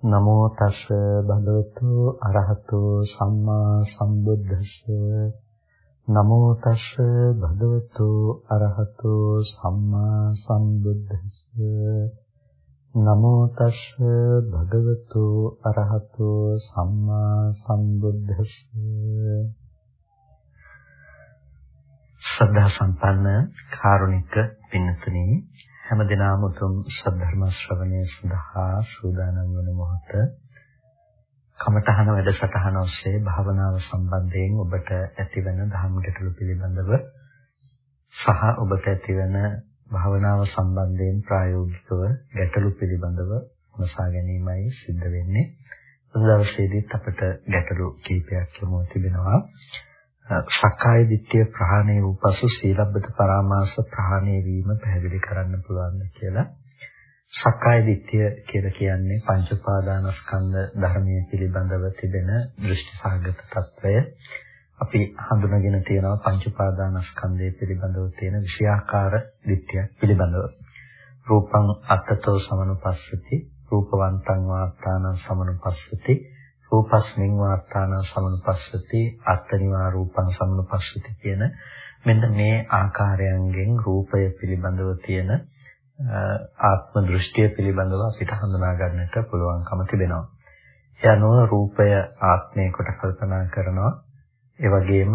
නමෝ තස් භගවතු අරහතු සම්මා සම්බුද්දස්ස. නමෝ තස් භගවතු අරහතු සම්මා සම්බුද්දස්ස. නමෝ තස් භගවතු අරහතු සම්මා සම්බුද්දස්ස. ශ්‍රද්ධා සම්පන්න කාරුණික පින්තුනි හැම දිනම උතුම් සද්ධර්ම ශ්‍රවණය සඳහා සූදානම් වන මොහොත කමඨහන වැඩසටහන ඔස්සේ භාවනාව සම්බන්ධයෙන් ඔබට ඇතිවන ධම්ම ගැටලු පිළිබඳව සහ ඔබට ඇතිවන භාවනාව සම්බන්ධයෙන් ප්‍රායෝගිකව ගැටලු පිළිබඳව විමසා ගැනීමයි සිද්ධ වෙන්නේ. අද දවසේදීත් අපට ගැටලු කීපයක් යොමු තිබෙනවා. සක්කාය දිට්ඨිය ප්‍රහාණය වූ පසු සීලබ්බත පරාමාස ප්‍රහාණය වීම පැහැදිලි කරන්න පුළුවන් කියලා. සක්කාය දිට්ඨිය කියලා කියන්නේ පංච උපාදානස්කන්ධ ධර්මයේ පිළිබඳව තිබෙන දෘෂ්ටි සාගත తত্ত্বය. අපි හඳුනගෙන තියෙනවා පංච උපාදානස්කන්ධය පිළිබඳව තියෙන විෂයාකාර දිට්ඨිය පිළිබඳව. රූපං අත්තතෝ සමනුපස්සති, රූපවන්තං වාත්තානං සමනුපස්සති, රූපස්මින් වාත්තාන සමනුපස්සති අත්තනිවා රූපං සමනුපස්සති කියන මෙන්න මේ ආකාරයන්ගෙන් රූපය පිළිබඳව තියෙන ආත්ම දෘෂ්ටිය පිළිබඳව අපිට හඳුනා ගන්නට පුළුවන්කම තිබෙනවා. ඒ අනුව රූපය ආත්මය කොට කල්පනා කරනවා. ඒ වගේම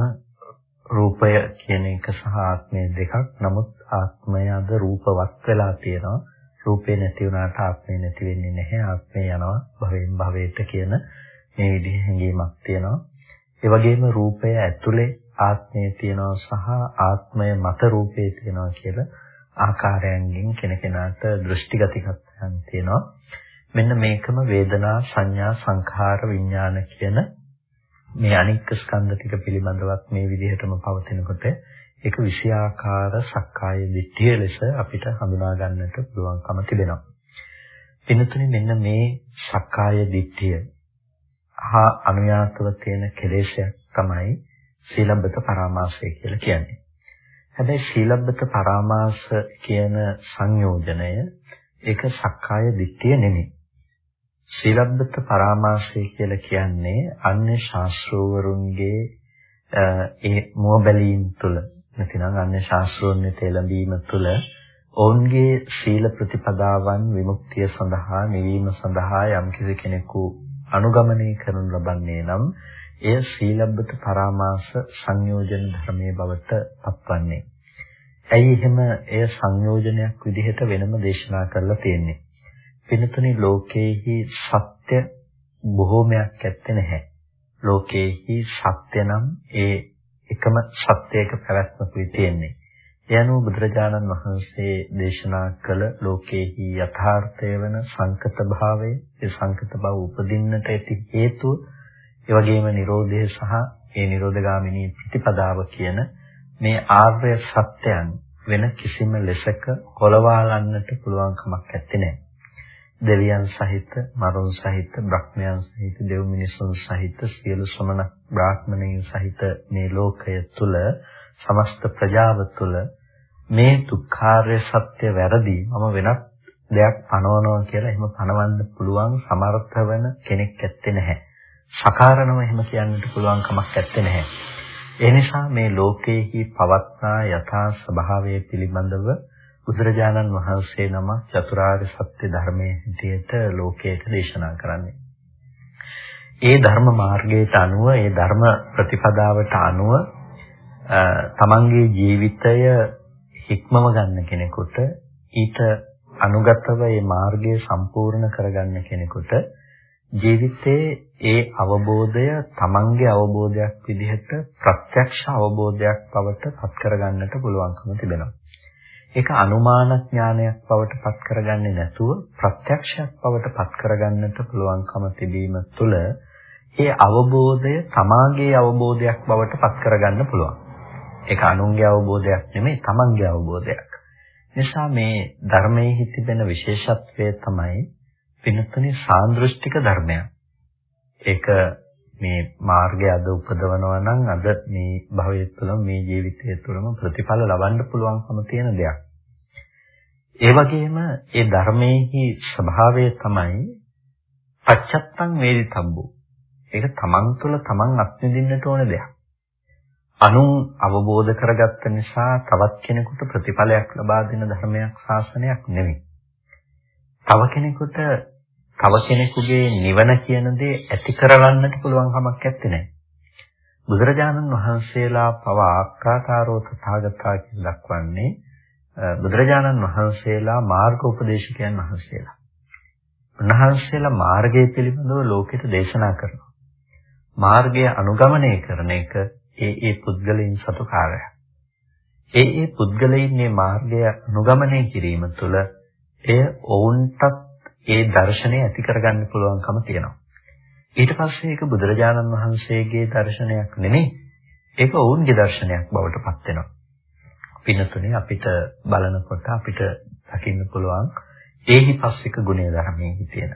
රූපය කියන එක සහ ආත්මය දෙකක්. නමුත් ආත්මය අද රූපවත් වෙලා තියෙනවා. රූපේ නැති වුණාට ආත්මය නැති වෙන්නේ නැහැ. ආත්මය යනවා භවෙන් භවයට කියන මේ විදිහේ හැඟීමක් තියෙනවා. ඒ වගේම රූපය ඇතුලේ ආත්මය තියෙනවා සහ ආත්මය මත රූපේ තියෙනවා කියලා ආකාරයන්ගෙන් කෙනකෙනාට දෘෂ්ටිගතිකත්වයන් තියෙනවා. මෙන්න මේකම වේදනා සංඥා සංඛාර විඥාන කියන මේ අනික්ක ස්කන්ධ ටික පිළිබඳවත් මේ විදිහටම පවතිනකොට ඒක විෂයාකාර සක්කාය දිට්ඨිය ලෙස අපිට හඳුනා ගන්නට පුළුවන්කම තිබෙනවා. පින්තුනේ මෙන්න මේ සක්කාය දිට්ඨිය හා අනුයාතව තියෙන කෙලෙසයක් තමයි සීලබ්බත පරාමාසය කියලා කියන්නේ. හැබැයි සීලබ්බත පරාමාස කියන සංයෝජනය ඒක සක්කාය දිට්ඨිය නෙමෙයි. සීලබ්බත පරාමාසය කියලා කියන්නේ අන්‍ය ශාස්ත්‍රවරුන්ගේ ඒ මුව බැලීම් තුළ නැතිනම් අන්‍ය ශාස්ත්‍රෝන්‍ය තෙලඹීම තුළ ඔවුන්ගේ සීල ප්‍රතිපදාවන් විමුක්තිය සඳහා නිවීම සඳහා යම්කිසි කෙනෙකු අනුගමනය කරනු ලබන්නේ නම් එය සීලබ්බත පරාමාස සංයෝජන ධර්මයේ බවට පත්වන්නේ. ඇයි එහෙම එය සංයෝජනයක් විදිහට වෙනම දේශනා කරලා තියෙන්නේ? පිනතුනි ලෝකේහි සත්‍ය බොහෝමයක් ඇත්තේ නැහැ. ලෝකේහි සත්‍ය නම් ඒ එකම සත්‍යයක පැවැත්මකුයි තියෙන්නේ. ඒ අනුව බුදුරජාණන් වහන්සේ දේශනා කළ ලෝකේහි යථාර්ථය වන සංකත භාවය, ඒ සංකත බව උපදින්නට ඇති හේතුව, ඒ වගේම Nirodhe සහ ඒ Nirodhagaamini ප්‍රතිපදාව කියන මේ ආර්ය සත්‍යයන් වෙන කිසිම ලෙසක කොලවාලන්නට පුළුවන් කමක් නැත්තේ. දෙවියන් සහිත, මරුන් සහිත, බ්‍රහ්මයන් සහිත, දෙව් මිනිසුන් සහිත සියලු ශ්‍රමණ බ්‍රාහ්මණයන් සහිත මේ ලෝකය තුල සමස්ත ප්‍රජාව තුළ මේ දුක්ඛාරය සත්‍ය වැරදි මම වෙනත් දෙයක් පනවනවා කියලා එහෙම පනවන්න පුළුවන් සමර්ථ වෙන කෙනෙක් ඇත්තේ නැහැ. සකාරණව එහෙම කියන්නට පුළුවන් කමක් ඇත්තේ නැහැ. ඒ නිසා මේ ලෝකයේහි පවත්නා යථා ස්වභාවය පිළිබඳව බුදුරජාණන් වහන්සේ නම චතුරාර්ය සත්‍ය ධර්මයේ හැටියට ලෝකයට දේශනා කරන්නේ. ඒ ධර්ම මාර්ගයට අනුව ඒ ධර්ම ප්‍රතිපදාවට අනුව තමන්ගේ ජීවිතය හික්මව ගන්න කෙනෙකුට ඊට අනුගතව මේ මාර්ගය සම්පූර්ණ කරගන්න කෙනෙකුට ජීවිතයේ ඒ අවබෝධය තමන්ගේ අවබෝධයක් විදිහට ප්‍රත්‍යක්ෂ අවබෝධයක් බවට පත් කරගන්නට පුළුවන්කම තිබෙනවා. ඒක අනුමාන ඥානයක් බවට පත් කරගන්නේ නැතුව ප්‍රත්‍යක්ෂයක් බවට පත් කරගන්නට පුළුවන්කම තිබීම තුළ ඒ අවබෝධය තමාගේ අවබෝධයක් බවට පත් කරගන්න පුළුවන්. ඒක අනුන්ගේ අවබෝධයක් නෙමෙයි තමන්ගේ අවබෝධයක්. නිසා මේ ධර්මයේ තිබෙන විශේෂත්වය තමයි වෙනතුනේ සාන්දෘෂ්ටික ධර්මයක්. ඒක මේ මාර්ගය අද උපදවනවා නම් අද මේ භවයේ තුළ මේ ජීවිතය තුළම ප්‍රතිඵල ලබන්න පුළුවන්කම තියෙන දෙයක්. ඒ වගේම ඒ ධර්මයේහි ස්වභාවය තමයි පච්චත්තං වේදිතබ්බෝ. ඒක තමන් තුළ තමන් අත්විඳින්නට ඕන දෙයක්. අනුන් අවබෝධ කරගත්ත නිසා තවත් කෙනෙකුට ප්‍රතිඵලයක් ලබා දෙන ධර්මයක් ශාසනයක් නෙවෙයි. තව කෙනෙකුට තව කෙනෙකුගේ නිවන කියන දේ ඇති කරගන්නට පුළුවන් කමක් නැත්තේ. බුදුරජාණන් වහන්සේලා පවා ආකාකාරෝ තථාගතා කියලා දක්වන්නේ බුදුරජාණන් වහන්සේලා මාර්ග උපදේශකයන් වහන්සේලා. උන්වහන්සේලා මාර්ගය පිළිබඳව ලෝකෙට දේශනා කරනවා. මාර්ගය අනුගමනය කරන එක ඒ ඒ පුද්ගලයන් සතු කාර්යයක්. ඒ ඒ පුද්ගලයන් මේ මාර්ගය අනුගමනය කිරීම තුළ එය ඔවුන්ටත් ඒ දර්ශනය ඇති කරගන්න පුළුවන්කම තියෙනවා. ඊට පස්සේ ඒක බුදුරජාණන් වහන්සේගේ දර්ශනයක් නෙමෙයි. ඒක ඔවුන්ගේ දර්ශනයක් බවට පත් වෙනවා. පින්නතුනේ අපිට බලනකොට අපිට දකින්න පුළුවන් ඒහි පස්සික ගුණය ධර්මයේ තියෙන.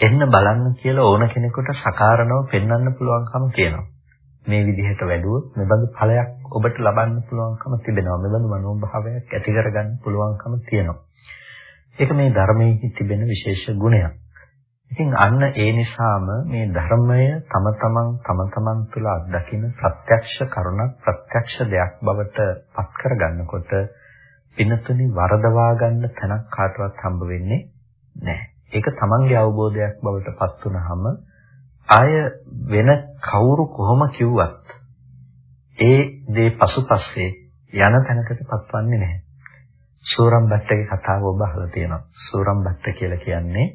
එන්න බලන්න කියලා ඕන කෙනෙකුට සකාරණව පෙන්වන්න පුළුවන්කම තියෙනවා. මේ විදිහට වැඩුවොත් මෙබඳු ඵලයක් ඔබට ලබන්න පුළුවන්කම තිබෙනවා. මෙබඳු මනෝභාවයක් ඇති කරගන්න පුළුවන්කම තියෙනවා. ඒක මේ ධර්මයේ තිබෙන විශේෂ ගුණයක්. ඉතින් අන්න ඒ නිසාම මේ ධර්මය තම තමන් තම තමන් තුළ අත්දකින ප්‍රත්‍යක්ෂ කරුණක් ප්‍රත්‍යක්ෂ දෙයක් බවට පත් කරගන්නකොට පිනතුනි වරදවා ගන්න තැනක් කාටවත් හම්බ වෙන්නේ නැහැ. ඒක තමන්ගේ අවබෝධයක් බවට පත් වුනහම ආය වෙන කවුරු කොහොම කිව්වත් ඒ දේ පසුපස්සේ යන තැනකට පත්වන්නේ නැහැ. සූරම් බට්ටගේ කතාව ඔබ අහලා තියෙනවා. සූරම් බට්ට කියලා කියන්නේ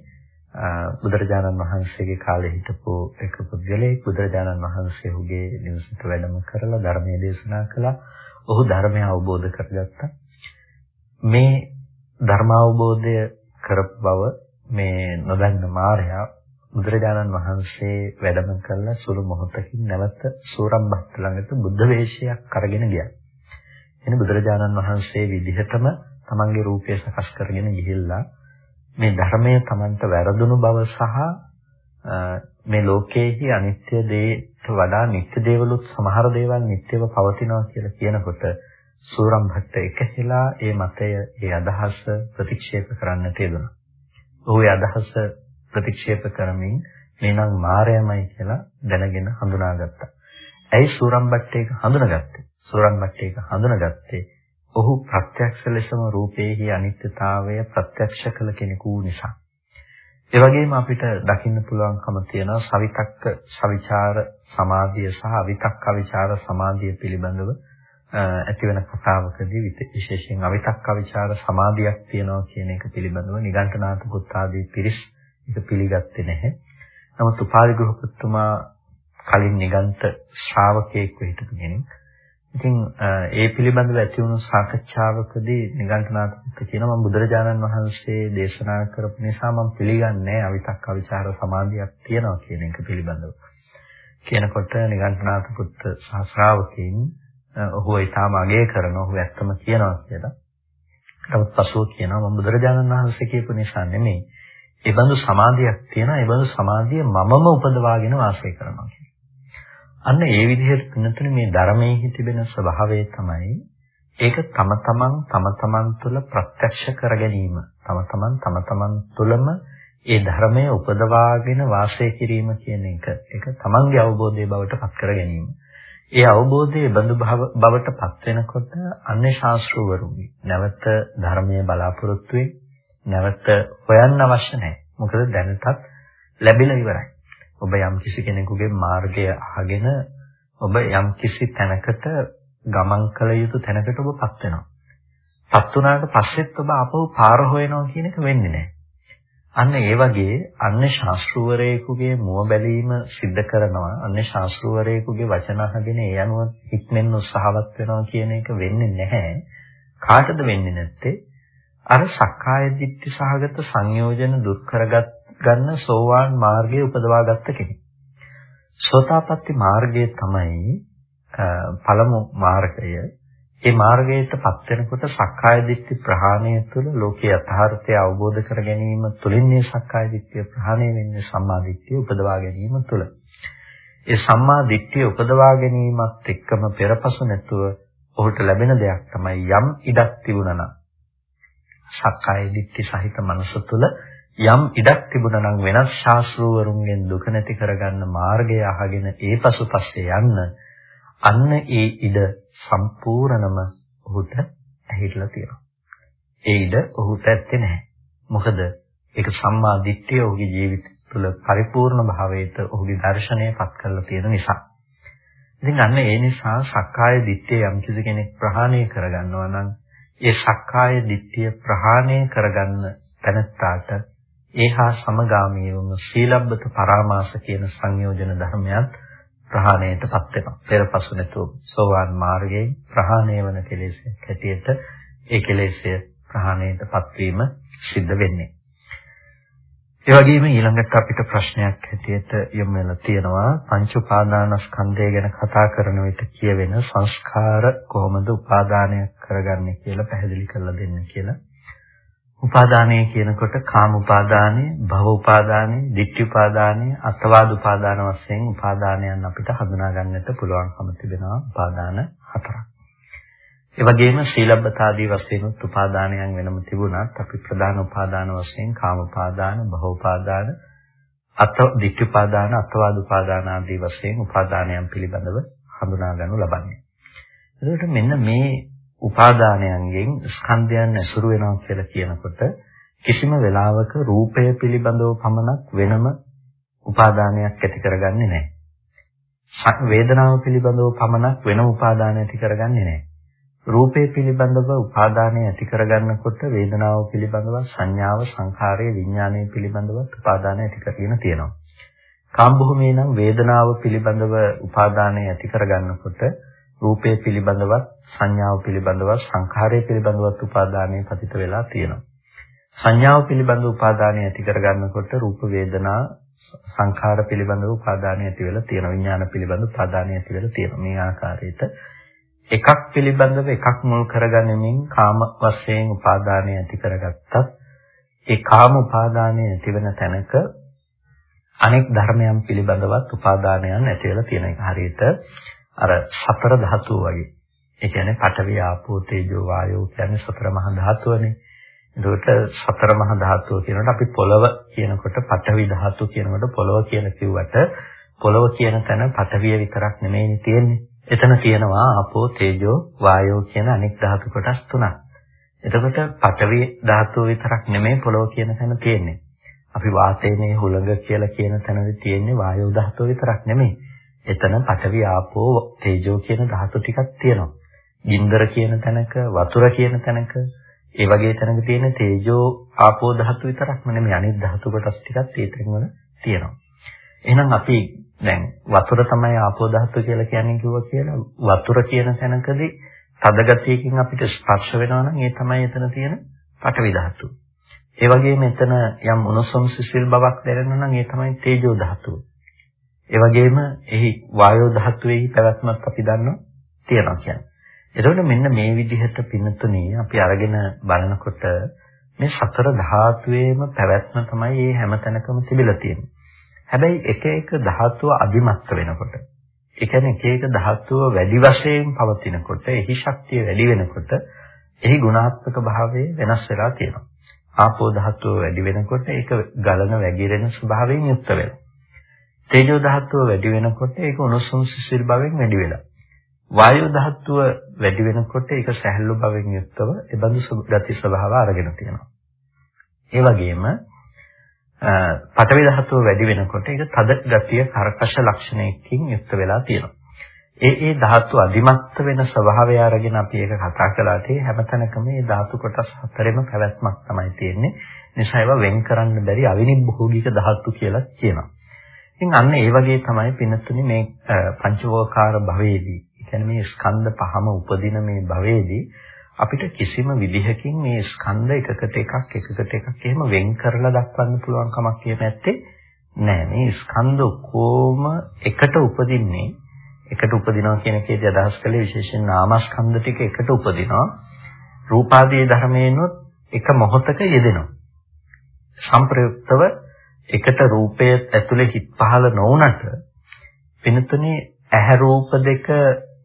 බුදුරජාණන් වහන්සේගේ කාලේ හිටපු එක පුද්ගලයෙක් බුදුරජාණන් වහන්සේ ඔහුගේ නිවසට වැඩම කරලා ධර්මයේ දේශනා කළා. ඔහු ධර්මය අවබෝධ කරගත්තා. මේ ධර්ම අවබෝධය කරපු බව මේ නොදන්න මාර්යා බුදුරජාණන් වහන්සේ වැඩම කළ සුළු මොහොතකින් නැවත සූරම්බත් ළඟට බුද්ධ වේශයක් අරගෙන ගියා. එනේ බුදුරජාණන් වහන්සේ විදිහටම තමන්ගේ රූපය සකස් කරගෙන ගිහිල්ලා මේ ධර්මය තමන්ට වැරදුණු බව සහ මේ ලෝකයේහි අනිත්‍ය දේට වඩා නිත්‍ය දේවලුත් සමහර දේවල් නිත්‍යව පවතිනවා කියලා කියනකොට සූරම්භට්ට එකහෙලා ඒ මතය ඒ අදහස ප්‍රතික්ෂේප කරන්නට යෙදුණා. ඔහුගේ අදහස ප්‍රතික්ෂේප කරමින් මේනම් මායමයි කියලා දැනගෙන හඳුනාගත්තා. ඇයි සූරම්බට්ටේක හඳුනාගත්තේ? සූරම්බට්ටේක හඳුනාගත්තේ ඔහු ප්‍රත්‍යක්ෂ ලෙසම රූපේහි අනිත්‍යතාවය ප්‍රත්‍යක්ෂ කළ කෙනෙකු නිසා. ඒ වගේම අපිට දකින්න පුළුවන්කම තියෙනවා සවිතක්ක සවිචාර සමාධිය සහ අවිතක්ක විචාර සමාධිය පිළිබඳව ඇති වෙන කතාවකදී විශේෂයෙන් අවිතක්ක විචාර සමාධියක් තියෙනවා කියන එක පිළිබඳව නිගණ්ඨනාත පුත්තාදී පිරිස් ඒක පිළිගත්තේ නැහැ. නමුත් උපාලි ගෘහපතිතුමා කලින් නිගන්ත ශ්‍රාවකයෙක් හිටපු කෙනෙක්. ඉතින් ඒ පිළිබඳව ඇති වුණු සාකච්ඡාවකදී නිගන්ඨනාථ කියනවා මම බුදුරජාණන් වහන්සේ දේශනා කරපු නිසා මම පිළිගන්නේ අවිතක් අවිචාර සමාධියක් තියෙනවා කියන එක පිළිබඳව. කියනකොට නිගන්ඨනාථ පුත් ශ්‍රාවකයන් ඔහු ඊටාම අගය කරන ඔහු ඇත්තම කියනවා කියලා. නමුත් පසුව කියනවා මම බුදුරජාණන් වහන්සේ කියපු නිසා නෙමෙයි ඒ බඳු සමාධියක් තියෙනවා. ඒ බඳු සමාධිය මමම උපදවාගෙන වාසය කරනවා අන්න ඒ විදිහට තුනතුනේ මේ ධර්මයේ තිබෙන ස්වභාවය තමයි ඒක තම තමන් තම තමන් තුළ ප්‍රත්‍යක්ෂ කර ගැනීම. තම තමන් තම තමන් තුළම ඒ ධර්මය උපදවාගෙන වාසය කිරීම කියන එක. ඒක තමන්ගේ අවබෝධයේ බවට පත් කර ගැනීම. ඒ අවබෝධයේ බඳු බවට පත් වෙනකොට අන්‍ය ශාස්ත්‍රවරුන්ගේ නැවත ධර්මයේ බලාපොරොත්තු වෙන්නේ නැවත හොයන්න අවශ්‍ය නැහැ. මොකද දැනටත් ලැබිලා ඉවරයි. ඔබ යම් කිසි කෙනෙකුගේ මාර්ගය අහගෙන ඔබ යම් කිසි තැනකට ගමන් කළ යුතු තැනකට ඔබපත් වෙනවා. පත් වුණාට පස්සෙත් ඔබ ආපහු පාර හොයනවා කියන එක වෙන්නේ නැහැ. අන්න ඒ වගේ අන්‍ය ශාස්ත්‍රවරයෙකුගේ මුව බැලීම සිද්ධ කරනවා අන්‍ය ශාස්ත්‍රවරයෙකුගේ වචන අහගෙන ඒ අනුව හික්මෙන්න උත්සාහවත් වෙනවා කියන එක වෙන්නේ නැහැ. කාටද වෙන්නේ නැත්තේ? අර සක්කාය දිට්ඨි සහගත සංයෝජන දුක් කරගත් ගන්න සෝවාන් මාර්ගයේ උපදවාගත්ත කෙනෙක්. සෝතාපට්ටි මාර්ගය තමයි පළමු මාර්ගය. ඒ මාර්ගයටපත් වෙනකොට සක්කාය දිට්ඨි ප්‍රහාණය තුළ ලෝකයේ යථාර්ථය අවබෝධ කර ගැනීම තුළින් මේ සක්කාය දිට්ඨිය ප්‍රහාණය වෙන්නේ සම්මා දිට්ඨිය උපදවා ගැනීම තුළ. ඒ සම්මා දිට්ඨිය උපදවා ගැනීමත් එක්කම පෙරපසු නැතුව ඔහුට ලැබෙන දෙයක් තමයි යම් ඉඩක් තිබුණා නම් සක්කාය දිට්ඨි සහිත මනස තුළ යම් ඉඩක් තිබුණා නම් වෙනස් ශාස්ත්‍රවරුන්ගෙන් දුක නැති කරගන්න මාර්ගය අහගෙන ඒ පසුපස්සේ යන්න අන්න ඒ ඉඩ සම්පූර්ණම ඔහුට ඇහිලා තියෙනවා. ඒ ඉඩ ඔහුට ඇත්තේ නැහැ. මොකද ඒක සම්මා දිට්ඨිය ඔහුගේ ජීවිතය තුළ පරිපූර්ණ භාවයට ඔහුගේ දර්ශනය පත් කරලා තියෙන නිසා. ඉතින් අන්න ඒ නිසා සක්කාය දිට්ඨිය යම් කිසි කෙනෙක් ප්‍රහාණය කරගන්නවා නම් ඒ සක්කාය දිට්ඨිය ප්‍රහාණය කරගන්න තැනත්තාට ඒහා සමගාමීවම සීලබ්බත පරාමාස කියන සංයෝජන ධර්මයන් ප්‍රහාණයටපත් වෙනවා. පෙරපසු නැතුව සෝවාන් මාර්ගයෙන් ප්‍රහාණය වන කෙලෙසයක් හැටියට ඒ කෙලෙසය ප්‍රහාණයටපත් වීම සිද්ධ වෙන්නේ. ඒ වගේම ඊළඟට අපිට ප්‍රශ්නයක් හැටියට යොමු වෙලා තියෙනවා පංච උපාදානස්කන්ධය ගැන කතා කරන විට කියවෙන සංස්කාර කොහොමද උපාදානය කරගන්නේ කියලා පැහැදිලි කරලා දෙන්න කියලා. උපාදානය කියනකොට කාම උපාදානය, භව උපාදානය, ditthi උපාදානය, අත්වාද උපාදාන වශයෙන් උපාදානයන් අපිට හඳුනා ගන්නට පුළුවන්කම තිබෙනවා උපාදාන හතරක්. ඒ වගේම සීලබ්බතාදී වශයෙන් උපාදානයන් වෙනම තිබුණත් අපි ප්‍රධාන උපාදාන වශයෙන් කාම උපාදාන, භව උපාදාන, අත ditthi උපාදාන, අතවාද උපාදාන ආදී වශයෙන් උපාදානයන් පිළිබඳව හඳුනා ගන්නු ලබන්නේ. එතකොට මෙන්න මේ උපාදානයන්ගෙන් ස්කන්ධයන් ඇසුරු වෙනවා කියලා කියනකොට කිසිම වෙලාවක රූපය පිළිබඳව පමණක් වෙනම උපාදානයක් ඇති කරගන්නේ නැහැ. වේදනාව පිළිබඳව පමණක් වෙනම උපාදානයක් ඇති කරගන්නේ නැහැ. රූපේ පිළිබඳව උපාදානය ඇති කරගන්නකොට වේදනාව පිළිබඳව සංඥාව සංඛාරය විඥානය පිළිබඳව උපාදානය ඇති කරගෙන තියෙනවා. කාම භූමියේ නම් වේදනාව පිළිබඳව උපාදානය ඇති කරගන්නකොට රූපේ පිළිබඳවත් සංඥාව පිළිබඳවත් සංඛාරය පිළිබඳවත් උපාදානය පතිත වෙලා තියෙනවා. සංඥාව පිළිබඳව උපාදානය ඇති කරගන්නකොට රූප වේදනා සංඛාර පිළිබඳව උපාදානය ඇති වෙලා තියෙනවා. විඥාන පිළිබඳව උපාදානය ඇති වෙලා තියෙනවා. මේ ආකාරයට එකක් පිළිබඳව එකක් මුල් කරගැනීමෙන් කාම වශයෙන් උපාදානය ඇති කරගත්තත් ඒ කාම උපාදානය ඇති වෙන තැනක අනෙක් ධර්මයන් පිළිබඳවත් උපාදානයන් ඇති වෙලා තියෙන එක හරියට අර සතර ධාතුව වගේ. ඒ කියන්නේ පඨවි ආපෝ තේජෝ වායෝ කියන්නේ සතර මහා ධාතුවනේ. ඒකට සතර මහා ධාතුව කියනකොට අපි පොළව කියනකොට පඨවි ධාතුව කියනකොට පොළව කියලා කිව්වට පොළව කියන තැන පඨවිය විතරක් නෙමෙයි තියෙන්නේ. එතන තියෙනවා ආපෝ තේජෝ වායෝ කියන අනෙක් ධාතු කොටස් තුනක්. එතකොට පඨවි ධාතුව විතරක් නෙමෙයි පොළොව කියන තැන තියෙන්නේ. අපි වාතයේ හුළඟ කියලා කියන තැනදී තියෙන්නේ වායෝ ධාතුව විතරක් නෙමෙයි. එතන පඨවි ආපෝ තේජෝ කියන ධාතු ටිකක් තියෙනවා. ගින්දර කියන තැනක වතුර කියන තැනක ඒ වගේ තැනක තියෙන තේජෝ ආපෝ ධාතු විතරක්ම නෙමෙයි අනිත් ධාතු කොටස් ටිකක් ඒ තැන් වල තියෙනවා. එහෙනම් අපි දැන් වතුර තමයි ආපෝ ධාතුව කියලා කියන්නේ කිව්වා කියලා වතුර කියන තැනකදී තද ගතියකින් අපිට ස්පර්ශ වෙනවා නම් ඒ තමයි එතන තියෙන පඨවි ධාතුව. ඒ වගේම එතන යම් උණුසුම් සිසිල් බවක් දැනෙනවා නම් ඒ තමයි තේජෝ ධාතුව. ඒ වගේම එහි වායෝ ධාතුවේහි පැවැත්මක් අපි දන්නවා තියෙනවා කියන්නේ. එතකොට මෙන්න මේ විදිහට පින්නතුනේ අපි අරගෙන බලනකොට මේ සතර ධාතුවේම පැවැත්ම තමයි මේ හැම තැනකම තිබිලා තියෙන්නේ. හැබැයි එක එක ධාතුව අධිමත්ත වෙනකොට ඒ කියන්නේ එක එක ධාතුව වැඩි වශයෙන් පවතිනකොට එහි ශක්තිය වැඩි වෙනකොට එහි ගුණාත්මක භාවය වෙනස් වෙලා තියෙනවා. ආපෝ ධාතුව වැඩි වෙනකොට ඒක ගලන වැగిරෙන ස්වභාවයෙන් යුක්ත වෙනවා. තේජෝ ධාතුව වැඩි වෙනකොට ඒක උණුසුම් සිසිල් භාවයෙන් වැඩි වෙලා. වායු ධාතුව වැඩි වෙනකොට ඒක සැහැල්ලු භාවයෙන් යුක්තව ඒබඳු ගති ස්වභාව අරගෙන තියෙනවා. ඒ වගේම පඨවි ධාතුව වැඩි වෙනකොට ඒක තද ගතිය කරකශ ලක්ෂණයකින් යුක්ත වෙලා තියෙනවා. ඒ ඒ ධාතු අධිමත්ත වෙන ස්වභාවය අරගෙන අපි ඒක කතා කළාට හැමතැනකම මේ ධාතු කොටස් හතරෙම පැවැත්මක් තමයි තියෙන්නේ. නිසා ඒවා වෙන් කරන්න බැරි අවිනිභෝගික ධාතු කියලා කියනවා. ඉතින් අන්න ඒ වගේ තමයි පින්නතුනි මේ පංචවෝකාර භවයේදී, කියන්නේ මේ ස්කන්ධ පහම උපදින මේ භවයේදී අපිට කිසිම විදිහකින් මේ ස්කන්ධ එකකට එකක් එකකට එකක් එහෙම වෙන් කරලා දක්වන්න පුළුවන් කමක් කිය නැත්තේ නෑ. මේ ස්කන්ධ කොහොම එකට උපදින්නේ එකට උපදිනවා කියන එකේදී අදහස් කළේ විශේෂයෙන් නාමස්කන්ධ ටික එකට උපදිනවා. රූපාදී ධර්මයෙන්ොත් එක මොහොතක යෙදෙනවා. සම්ප්‍රයුක්තව එකට රූපය ඇතුලේ හිත් පහළ නොවුනට වෙනතුනේ ඇහැ රූප දෙක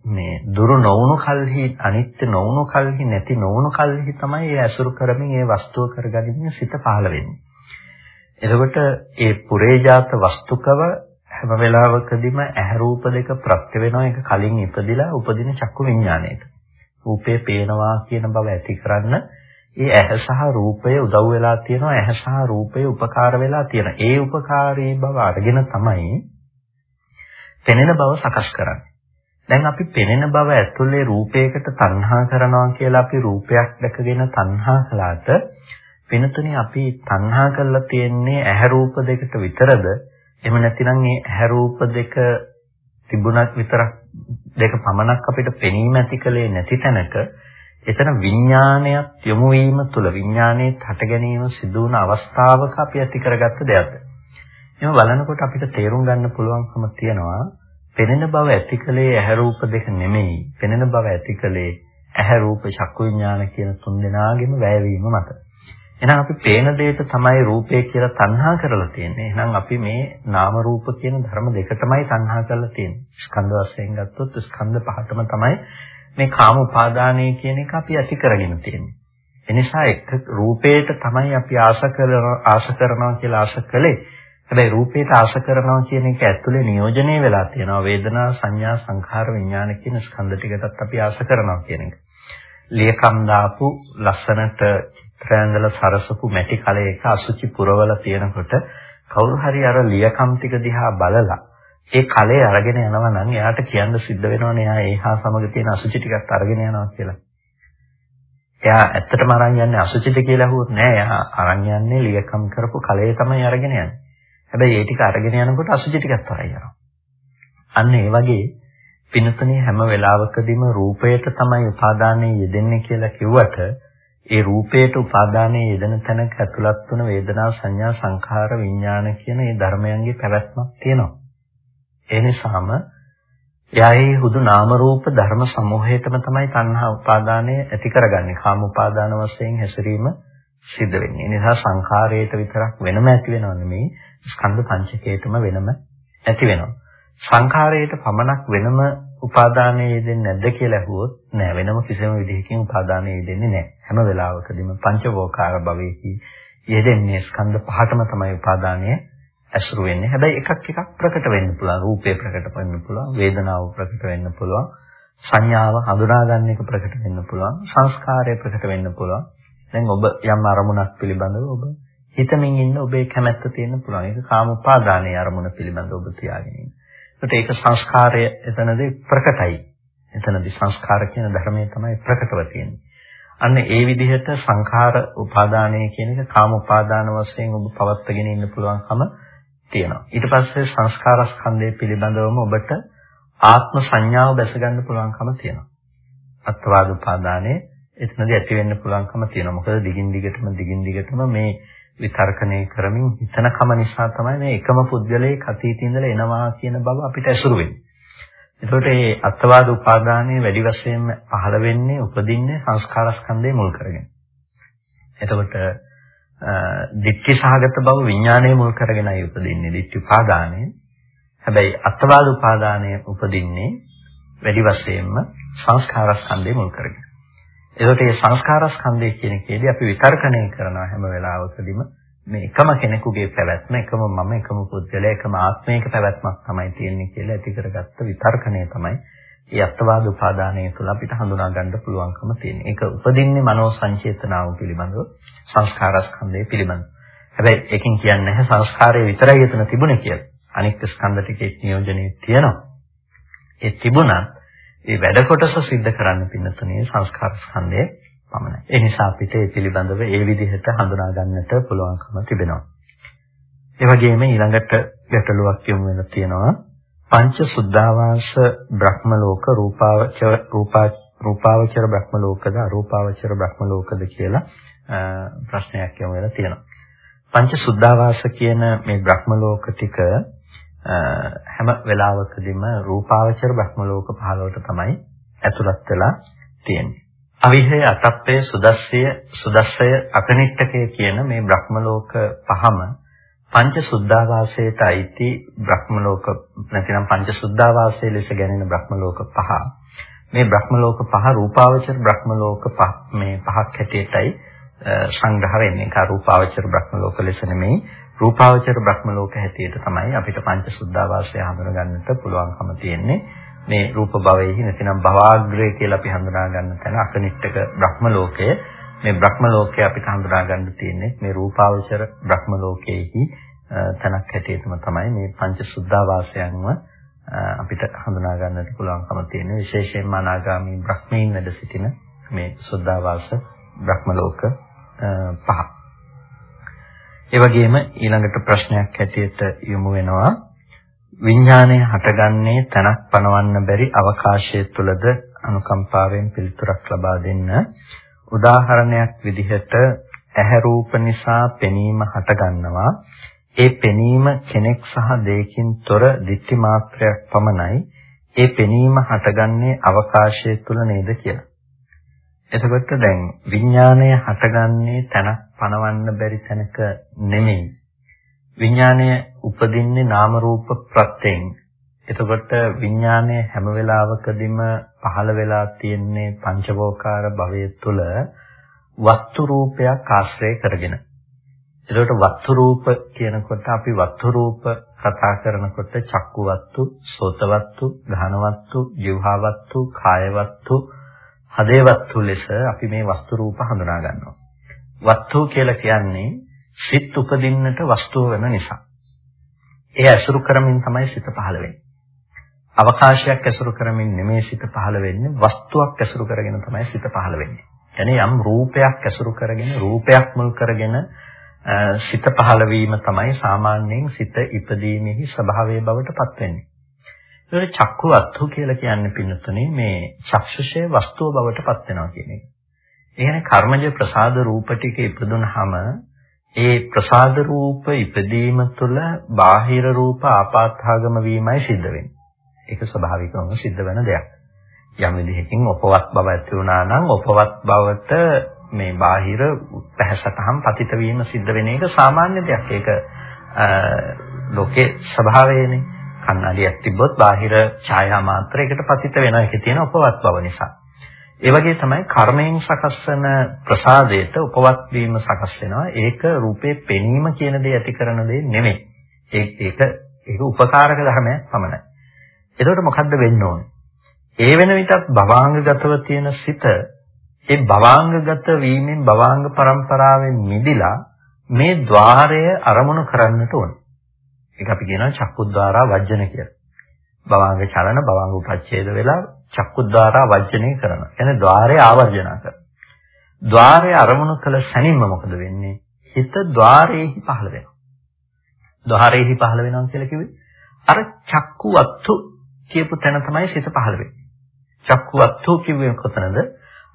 මේ දුරු නොවුණු කල්හි අනිත්‍ය නොවුණු කල්හි නැති නොවුණු කල්හි තමයි ඒ අසුරු කරමින් ඒ වස්තුව කරගනිමින් සිත පහළ වෙන්නේ. එතකොට ඒ පුරේජාත වස්තුකව හැම වෙලාවකදීම ඇහැ රූප දෙක ප්‍රත්‍ය වෙනවා ඒක කලින් ඉපදිලා උපදින චක්කු විඥාණයට. රූපේ පේනවා කියන බව ඇති කරන්න ඒ ඇහැ සහ රූපය උදව් වෙලා තියෙනවා ඇහැ සහ රූපය උපකාර වෙලා තියෙන. ඒ උපකාරී බව අරගෙන තමයි පෙනෙන බව සකස් කරන්නේ. දැන් අපි පෙනෙන බව ඇතුලේ රූපයකට තණ්හා කරනවා කියලා අපි රූපයක් දැකගෙන තණ්හා කළාට වෙනතුනේ අපි තණ්හා කරලා තියෙන්නේ ඇහැ රූප දෙකට විතරද එහෙම නැතිනම් මේ ඇහැ රූප දෙක තිබුණත් විතරක් දෙක පමණක් අපිට පෙනීම ඇතිකලේ නැති තැනක එතන විඥානයක් යොමු වීම තුළ විඥානයේ හට ගැනීම සිදු වුණ අවස්ථාවක අපි ඇති කරගත්ත දෙයක්ද. එහෙම බලනකොට අපිට තේරුම් ගන්න පුළුවන්කම තියෙනවා පෙනෙන බව ඇතිකලේ ඇහැ රූප දෙක නෙමෙයි. පෙනෙන බව ඇතිකලේ ඇහැ රූප චක්කු විඥාන කියන තුන් දෙනාගේම වැයවීම මත. එහෙනම් අපි පේන දෙයට තමයි රූපය කියලා තණ්හා කරලා තියෙන්නේ. එහෙනම් අපි මේ නාම රූප කියන ධර්ම දෙක තමයි තණ්හා කරලා තියෙන්නේ. ස්කන්ධ වශයෙන් ගත්තොත් ස්කන්ධ පහටම තමයි මේ කාම උපාදානය කියන එක අපි ඇති කරගෙන තියෙන්නේ. එනිසා එක් රූපයට තමයි අපි ආශ කරන ආශ කරනවා කියලා ආශ කළේ. හැබැයි රූපයට ආශ කරනවා කියන එක ඇතුලේ නියෝජනය වෙලා තියෙනවා. වේදනා, සංඥා, සංඛාර, විඥාන කියන ස්කන්ධ ටිකටත් අපි ආශ කරනවා කියන එක. ලියකම් දාපු ලස්සනට ත්‍රාංගල සරසපු මැටි කලයක අසුචි පුරවල තියෙනකොට කවුරු හරි අර ලියකම් ටික දිහා බලලා ඒ කලේ අරගෙන යනවා නම් එයාට කියන්න සිද්ධ වෙනවනේ එයා ඒහා සමග තියෙන අසුචි ටිකත් අරගෙන යනවා කියලා. එයා ඇත්තටම අරන් යන්නේ අසුචිද කියලා අහුවොත් නෑ එයා අරන් යන්නේ ලියකම් කරපු කලේ තමයි අරගෙන යන්නේ. හැබැයි ඒ ටික අරගෙන යනකොට අසුචි ටිකත් අරන් යනවා. අන්න ඒ වගේ පිනතනේ හැම වෙලාවකදීම රූපයට තමයි උපාදානයේ යෙදෙන්නේ කියලා කිව්වට ඒ රූපයට උපාදානයේ යෙදෙන තැනක ඇතුළත් වන වේදනා සංඥා සංඛාර විඥාන කියන මේ ධර්මයන්ගේ පැවැත්මක් තියෙනවා. ඒ නිසාම එයාගේ හුදු නාම රූප ධර්ම සමූහයටම තමයි තණ්හා උපාදානය ඇති කරගන්නේ. කාම උපාදාන වශයෙන් හැසිරීම සිද්ධ වෙන්නේ. ඒ නිසා සංඛාරයට විතරක් වෙනම ඇති වෙනව නෙමෙයි ස්කන්ධ පංචකයටම වෙනම ඇති වෙනවා. සංඛාරයට පමණක් වෙනම උපාදානයේ යෙදෙන්නේ නැද්ද කියලා අහුවොත් නෑ වෙනම කිසිම විදිහකින් උපාදානයේ යෙදෙන්නේ නෑ හැම වෙලාවකදීම පංචවෝකාර භවයේහි යෙදෙන්නේ ස්කන්ධ පහටම තමයි උපාදානය ඇසුරු වෙන්නේ හැබැයි එකක් එකක් ප්‍රකට වෙන්න පුළුවන් රූපේ ප්‍රකට වෙන්න පුළුවන් වේදනාව ප්‍රකට වෙන්න පුළුවන් සංඥාව හඳුනා ගන්න එක ප්‍රකට වෙන්න පුළුවන් සංස්කාරය ප්‍රකට වෙන්න පුළුවන් දැන් ඔබ යම් අරමුණක් පිළිබඳව ඔබ හිතමින් ඉන්න ඔබේ කැමැත්ත තියෙන්න පුළුවන් ඒක කාම උපාදානයේ අරමුණ පිළිබඳව ඔබ තියාගෙන ඉන්න ඒකට ඒක සංස්කාරය එතනදී ප්‍රකටයි. එතනදී සංස්කාර කියන ධර්මය තමයි ප්‍රකටව තියෙන්නේ. අන්න ඒ විදිහට සංඛාර උපාදානය කියන එක කාම උපාදාන වශයෙන් ඔබ පවත්වාගෙන ඉන්න පුළුවන්කම තියෙනවා. ඊට පස්සේ සංස්කාර ස්කන්ධය පිළිබඳවම ඔබට ආත්ම සංඥාව දැස ගන්න පුළුවන්කම තියෙනවා. අත්වාද උපාදානයේ එතනදී ඇති වෙන්න පුළුවන්කම තියෙනවා. මොකද දිගින් දිගටම දිගින් දිගටම මේ විතර්කණය කරමින් හිතනකම නිසා තමයි මේ එකම පුද්ගලයේ කතීත ඉඳලා එනවා කියන බව අපිට ඇසුරු වෙන්නේ. එතකොට මේ අත්වාද උපාදානයේ වැඩි වශයෙන්ම පහළ වෙන්නේ උපදින්නේ සංස්කාර ස්කන්ධය මුල් කරගෙන. එතකොට දික්ටි සහගත බව විඥානයේ මුල් කරගෙනයි උපදින්නේ දික්ටි උපාදානය. හැබැයි අත්වාද උපාදානය උපදින්නේ වැඩි වශයෙන්ම සංස්කාර ස්කන්ධය මුල් කරගෙන. එතකොට මේ සංස්කාර ස්කන්ධය කියන එකේදී අපි විතර්කණය කරන හැම වෙලාවකදීම මේ එකම කෙනෙකුගේ පැවැත්ම එකම මම එකම පුද්ගලයා එකම ආත්මයක පැවැත්මක් තමයි තියෙන්නේ කියලා ඇති කරගත්ත විතර්කණය තමයි ඒ අත්වාද උපාදානය තුළ අපිට හඳුනා ගන්න පුළුවන්කම තියෙන්නේ. ඒක උපදින්නේ මනෝ සංචේතනාව පිළිබඳව සංස්කාර ස්කන්ධය පිළිබඳව. හැබැයි ඒකෙන් කියන්නේ නැහැ සංස්කාරය විතරයි එතන තිබුණේ කියලා. අනික් ස්කන්ධ ටිකේ නියෝජනයේ තියෙනවා. ඒ තිබුණත් ඒ වැඩ කොටස සිද්ධ කරන්න පින්නතුනේ සංස්කාර ස්කන්ධය පමණයි. ඒ නිසා අපිට ඒ පිළිබඳව ඒ විදිහට හඳුනා ගන්නට පුළුවන්කම තිබෙනවා. ඒ වගේම ඊළඟට ගැටලුවක් යොමු වෙන තියෙනවා පංච සුද්ධාවාස බ්‍රහ්ම ලෝක රූපාවචර රූපා රූපාවචර බ්‍රහ්ම ලෝකද අරූපාවචර බ්‍රහ්ම ලෝකද කියලා ප්‍රශ්නයක් යොමු වෙලා තියෙනවා. පංච සුද්ධාවාස කියන මේ බ්‍රහ්ම ලෝක ටික හැම වෙලාවකදීම රූපාවචර බ්‍රහ්ම ලෝක 15ට තමයි ඇතුළත් වෙලා තියෙන්නේ. අවිහය අතප්පය සුදස්සය සුදස්සය අකනිට්ඨකය කියන මේ බ්‍රහ්ම ලෝක පහම පංච සුද්ධාවාසයට අයිති බ්‍රහ්ම ලෝක නැතිනම් පංච සුද්ධාවාසයේ ලෙස ගැනෙන බ්‍රහ්ම ලෝක පහ. මේ බ්‍රහ්ම ලෝක පහ රූපාවචර බ්‍රහ්ම ලෝක පහ මේ පහක් හැටියටයි සංග්‍රහ වෙන්නේ. ඒක රූපාවචර බ්‍රහ්ම ලෝක ලෙස නෙමෙයි රූපාවචර බ්‍රහ්ම ලෝක හැටියට තමයි අපිට පංච සුද්ධාවාසය හඳුනගන්නට පුළුවන්කම තියෙන්නේ. මේ රූප භවයේහි නැතිනම් භවාග්‍රය කියලා අපි හඳුනා ගන්න තැන අකනිට්ටක බ්‍රහ්ම ලෝකය මේ බ්‍රහ්ම ලෝකය අපිට හඳුනා ගන්න තියෙන්නේ මේ රූපාවචර බ්‍රහ්ම ලෝකයේහි තැනක් හැටියටම තමයි මේ පංච සුද්ධාවාසයන්ව අපිට හඳුනා ගන්නට පුළුවන්කම තියෙන විශේෂයෙන්ම අනාගාමී බ්‍රහ්මීන් වැඩ සිටින මේ සුද්ධාවාස බ්‍රහ්ම ලෝක පහ. ඒ වගේම ඊළඟට ප්‍රශ්නයක් හැටියට යොමු වෙනවා විඥාණය හටගන්නේ තනක් පනවන්න බැරි අවකාශය තුලද අනුකම්පාවෙන් පිළිතුරක් ලබා දෙන්න. උදාහරණයක් විදිහට ඇහැ රූප නිසා පෙනීම හටගන්නවා. ඒ පෙනීම කෙනෙක් සහ දෙයකින් තොර දිට්ඨි මාත්‍රයක් පමණයි. ඒ පෙනීම හටගන්නේ අවකාශය තුල නේද කියලා. එතකොට දැන් විඥාණය හටගන්නේ තනක් පනවන්න බැරි තැනක නෙමෙයි. විඥානය උපදින්නේ නාම රූප ප්‍රත්‍යයෙන්. එතකොට විඥානය හැම වෙලාවකදීම පහළ වෙලා තියෙන්නේ පංචවෝකාර භවය තුළ වස්තු රූපයක් ආශ්‍රය කරගෙන. එතකොට වස්තු රූප කියනකොට අපි වස්තු රූප කතා කරනකොට චක්කු වස්තු, සෝත වස්තු, ගහන වස්තු, જીවහා වස්තු, කාය වස්තු, හදේ වස්තු ලෙස අපි මේ වස්තු රූප හඳුනා ගන්නවා. වස්තු කියලා කියන්නේ සිත් උපදින්නට වස්තුව වෙන නිසා. ඒ ඇසුරු කරමින් තමයි සිත පහළ වෙන්නේ. අවකාශයක් ඇසුරු කරමින් නෙමේ සිත පහළ වෙන්නේ වස්තුවක් ඇසුරු කරගෙන තමයි සිත පහළ වෙන්නේ. කියන්නේ යම් රූපයක් ඇසුරු කරගෙන රූපයක් මුල් කරගෙන සිත පහළ වීම තමයි සාමාන්‍යයෙන් සිත ඉපදීමේහි ස්වභාවය බවට පත් වෙන්නේ. ඒකට චක්කු වස්තු කියලා කියන්නේ පින්නතුනේ මේ චක්ෂුෂය වස්තුව බවට පත් වෙනවා කියන එක. ඒ කියන්නේ කර්මජ ප්‍රසාද රූප ටික ඉපදුනහම ඒ ප්‍රසාද රූප ඉපදීම තුළ බාහිර රූප ආපාතාගම වීමයි සිද්ධ වෙන්නේ. ඒක ස්වභාවිකවම සිද්ධ වෙන දෙයක්. යම් විදිහකින් උපවත් බව ඇති වුණා නම් උපවත් බවට මේ බාහිර පැහැසටහන් පතිත වීම සිද්ධ වෙන එක සාමාන්‍ය දෙයක්. ඒක ලෝකේ ස්වභාවයනේ. කන්නඩියක් තිබ්බොත් බාහිර ඡායා මාත්‍රයකට පතිත වෙන එකේ තියෙන උපවත් බව නිසා. ඒ වගේ තමයි කර්මයෙන් සකස් වෙන ප්‍රසාදයට උපවත් වීම සකස් වෙනවා. ඒක රූපේ පෙනීම කියන දේ ඇති කරන දේ නෙමෙයි. ඒක ඒක ඒක උපකාරක ධර්මයක් පමණයි. එතකොට මොකද්ද වෙන්න ඕනේ? ඒ වෙන විටත් භවාංගගතව තියෙන සිත ඒ භවාංගගත වීමෙන් භවාංග પરම්පරාවෙන් මිදිලා මේ ద్వාරය අරමුණු කරන්නට ඕනේ. ඒක අපි කියනවා චක්කුද්්වාරා වජ්ජන කියලා. භවංග චලන භවංග උපච්ඡේද වෙලා චක්කුද්්වාරා වජ්ජනය කරනවා. එනේ ద్వාරය ආවර්ජන කරනවා. ద్వාරය අරමුණු කළ සැනින්ම මොකද වෙන්නේ? හිත ద్వාරයේහි පහළ වෙනවා. ద్వාරයේහි පහළ වෙනවා කියලා කිව්වේ අර චක්කුවත්තු කියපු තැන තමයි සිත පහළ වෙන්නේ. චක්කුවත්තු කියුවේ කොතනද?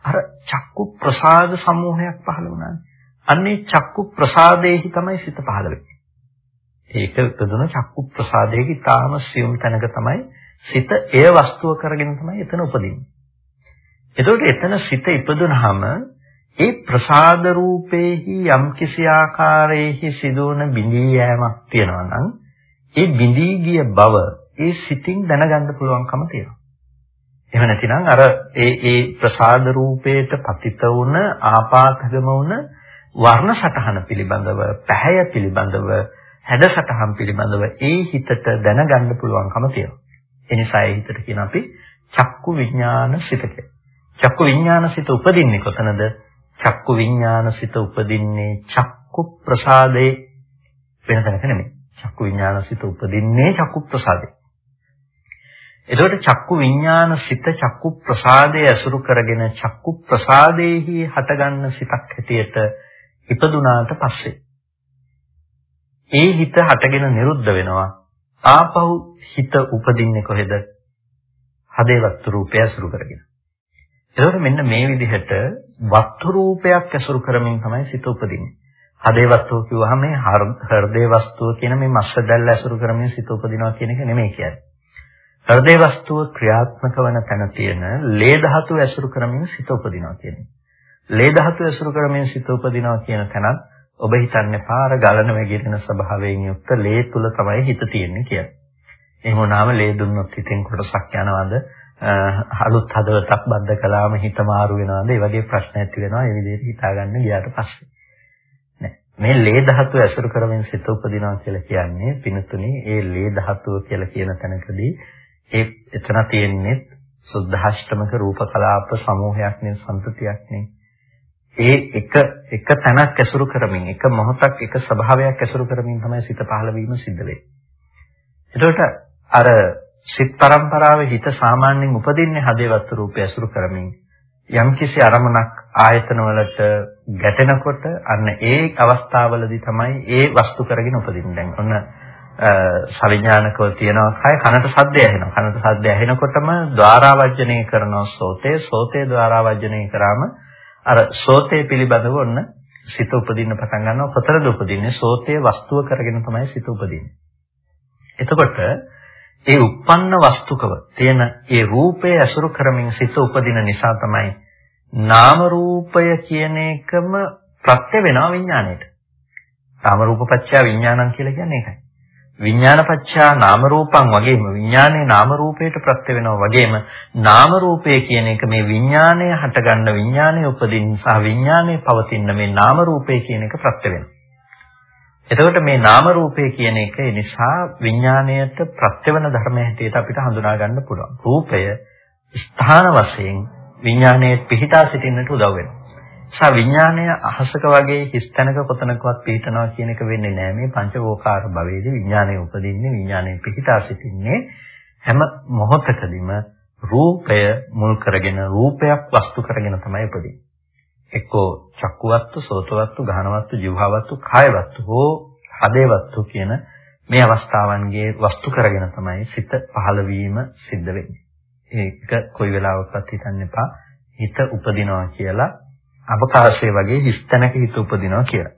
අර චක්කු ප්‍රසාද සමූහයක් පහළ වුණානේ. අන්නේ චක්කු ප්‍රසාදයේහි තමයි සිත පහළ වෙන්නේ. ඒක උපදුන චක්කු ප්‍රසාදයේ ඊටාම සියුම් තැනක තමයි සිත එය වස්තුව කරගෙන තමයි එතන උපදින්නේ. එතකොට එතන සිත ඉපදුනහම ඒ ප්‍රසාද රූපේහි යම්කිසි ආකාරයේහි සිදුවන බිඳී යෑමක් තියෙනවා නම් ඒ බිඳී ගිය බව ඒ සිතින් දැනගන්න පුළුවන්කම තියෙනවා. එහෙම නැතිනම් අර ඒ ඒ ප්‍රසාද රූපේට පතිත වුණ ආපාතගම වුණ වර්ණ සටහන පිළිබඳව, පැහැය පිළිබඳව, හැඩ සටහන් පිළිබඳව ඒ හිතට දැනගන්න පුළුවන්කම තියෙනවා. ඒ නිසා ඒ හිතට කියන අපි චක්කු විඥාන සිත කියලා. චක්කු විඥාන සිත උපදින්නේ කොතනද? චක්කු විඥාන සිත උපදින්නේ චක්කු ප්‍රසාදේ වෙන තැනක නෙමෙයි. චක්කු විඥාන සිත උපදින්නේ චක්කු ප්‍රසාදේ. එතකොට චක්කු විඥාන සිත චක්කු ප්‍රසාදයේ ඇසුරු කරගෙන චක්කු ප්‍රසාදේහි හටගන්න සිතක් හැටියට ඉපදුනාට පස්සේ ඒ හිත හටගෙන නිරුද්ධ වෙනවා ආපහු හිත උපදින්නේ කොහෙද? හදේ වස්තු රූපය අසුරු කරගෙන. එතකොට මෙන්න මේ විදිහට වස්තු රූපයක් අසුරු කරමින් තමයි සිත උපදින්නේ. හදේ වස්තුව කිව්වහම මේ හෘදේ වස්තුව කියන මේ මස්ස දැල්ල අසුරු කරමින් සිත උපදිනවා කියන එක නෙමෙයි කියන්නේ. හෘදේ වස්තුව ක්‍රියාත්මක වන තැන තියෙන ලේ ධාතු ඇසුරු කරමින් සිත උපදිනවා කියන්නේ. ලේ ධාතු ඇසුරු කරමින් සිත උපදිනවා කියන තැනත් ඔබ හිතන්නේ පාර ගලන වැగిරෙන ස්වභාවයෙන් යුක්ත ලේ තුල තමයි හිත තියෙන්නේ කියලා. එහෙම වුණාම ලේ දුන්නොත් හිතෙන් කොටසක් යනවාද? අලුත් හදවතක් බද්ධ කළාම හිත මාරු වෙනවාද? ඒ වගේ ප්‍රශ්න ඇති වෙනවා. ඒ විදිහට හිතාගන්න ගියාට පස්සේ. නෑ. මේ ලේ ධාතුව ඇසුරු කරමින් සිත උපදිනවා කියලා කියන්නේ පිනතුනේ ඒ ලේ ධාතුව කියලා කියන තැනකදී ඒ එතන තියෙන්නේ සුද්ධාෂ්ටමක රූප කලාප සමූහයක් නේ සම්පතියක් නේ. ඒ එක එක තැනක් ඇසුරු කරමින් එක මොහොතක් එක ස්වභාවයක් ඇසුරු කරමින් තමයි සිත පහළ වීම සිද්ධ වෙන්නේ. එතකොට අර සිත් પરම්පරාවේ හිත සාමාන්‍යයෙන් උපදින්නේ හදේවත් රූපය ඇසුරු කරමින් යම්කිසි අරමුණක් ආයතනවලට ගැටෙනකොට අන්න ඒ අවස්ථාවවලදී තමයි ඒ වස්තු කරගෙන උපදින්නේ. දැන් ඔන්න සවිඥානිකව තියෙනවා කය කනට සද්ද ඇහෙනවා. කනට සද්ද ඇහෙනකොටම ద్వාරාවර්ජණය කරනවා සෝතේ. සෝතේ ద్వාරාවර්ජණය කරාම අර සෝතේ පිළිබඳව ඔන්න සිත උපදින්න පටන් ගන්නවා. කොතරද උපදින්නේ? සෝතේ වස්තුව කරගෙන තමයි සිත උපදින්නේ. එතකොට ඒ uppන්න වස්තුකව තියෙන ඒ රූපය ඇසුරු කරමින් සිත උපදින නිසා තමයි නාම රූපය කියන එකම ප්‍රත්‍ය වෙනවා විඥාණයට. නාම රූප පත්‍ය විඥානං කියලා කියන්නේ ඒකයි. විඥානපච්චා නාම රූපං වගේම විඥානයේ නාම රූපයට ප්‍රත්‍ය වෙනවා වගේම නාම රූපය කියන එක මේ විඥානය හටගන්න විඥානය උපදින්න සහ විඥානය පවතින මේ නාම රූපය කියන එක ප්‍රත්‍ය වෙනවා. එතකොට මේ නාම රූපය කියන එක නිසා විඥාණයට ප්‍රත්‍යවන ධර්ම හැටියට අපිට හඳුනා ගන්න පුළුවන්. රූපය ස්ථාන වශයෙන් විඥාණයට පිහිටා සිටින්නට උදව් වෙනවා. සා විඥාණය අහසක වගේ හිස්තැනක කොතනකවත් පිහිටනවා කියන එක වෙන්නේ නැහැ. මේ පංචවෝකාර භවයේදී විඥාණය උපදින්නේ විඥාණය පිහිටා සිටින්නේ හැම මොහොතකදීම රූපය මුල් කරගෙන රූපයක් වස්තු කරගෙන තමයි උපදින්නේ. එක්කෝ චක්කුවත්තු, සෝතවත්තු, ගහනවත්තු, જીවහවත්තු, කායවත්තු හෝ හදේවත්තු කියන මේ අවස්ථාවන්ගේ වස්තු කරගෙන තමයි සිත පහළ වීම සිද්ධ වෙන්නේ. ඒක කොයි වෙලාවකවත් හිතන්න එපා. හිත උපදිනවා කියලා අවකාශයේ වගේ හිස්තැනක හිත උපදිනවා කියලා.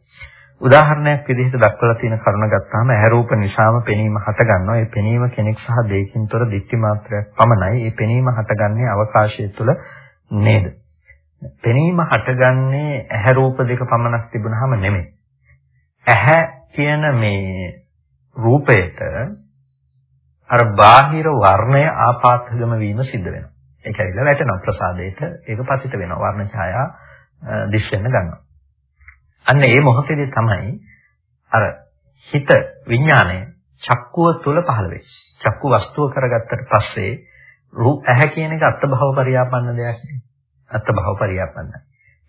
උදාහරණයක් විදිහට දක්වලා තියෙන කරුණ ගත්තාම ඇහැ රූප නිසාම පෙනීම හට ගන්නවා. ඒ පෙනීම කෙනෙක් සහ දෙයකින් තොර දික්ටි මාත්‍රයක් පමණයි. ඒ පෙනීම හටගන්නේ අවකාශය තුළ නේද? පෙනීම හටගන්නේ ඇහැ රූප දෙක පමණක් තිබුණාම නෙමෙයි. ඇහැ කියන මේ රූපයට අර බාහිර වර්ණය ආපාතගම වීම සිද්ධ වෙනවා. ඒක ඇවිල්ලා වැටෙනවා ප්‍රසාදයට. ඒක පතිත වෙනවා. වර්ණ ඡායා දිස් වෙන්න ගන්නවා. අන්න ඒ මොහොතේදී තමයි අර හිත විඥාණය චක්කුව තුල පහළ වෙන්නේ. චක්කු වස්තුව කරගත්තට පස්සේ රූප ඇහැ කියන එක අත්භව පරියාපන්න දෙයක් නේ. අත්භව පරියාපන්නයි.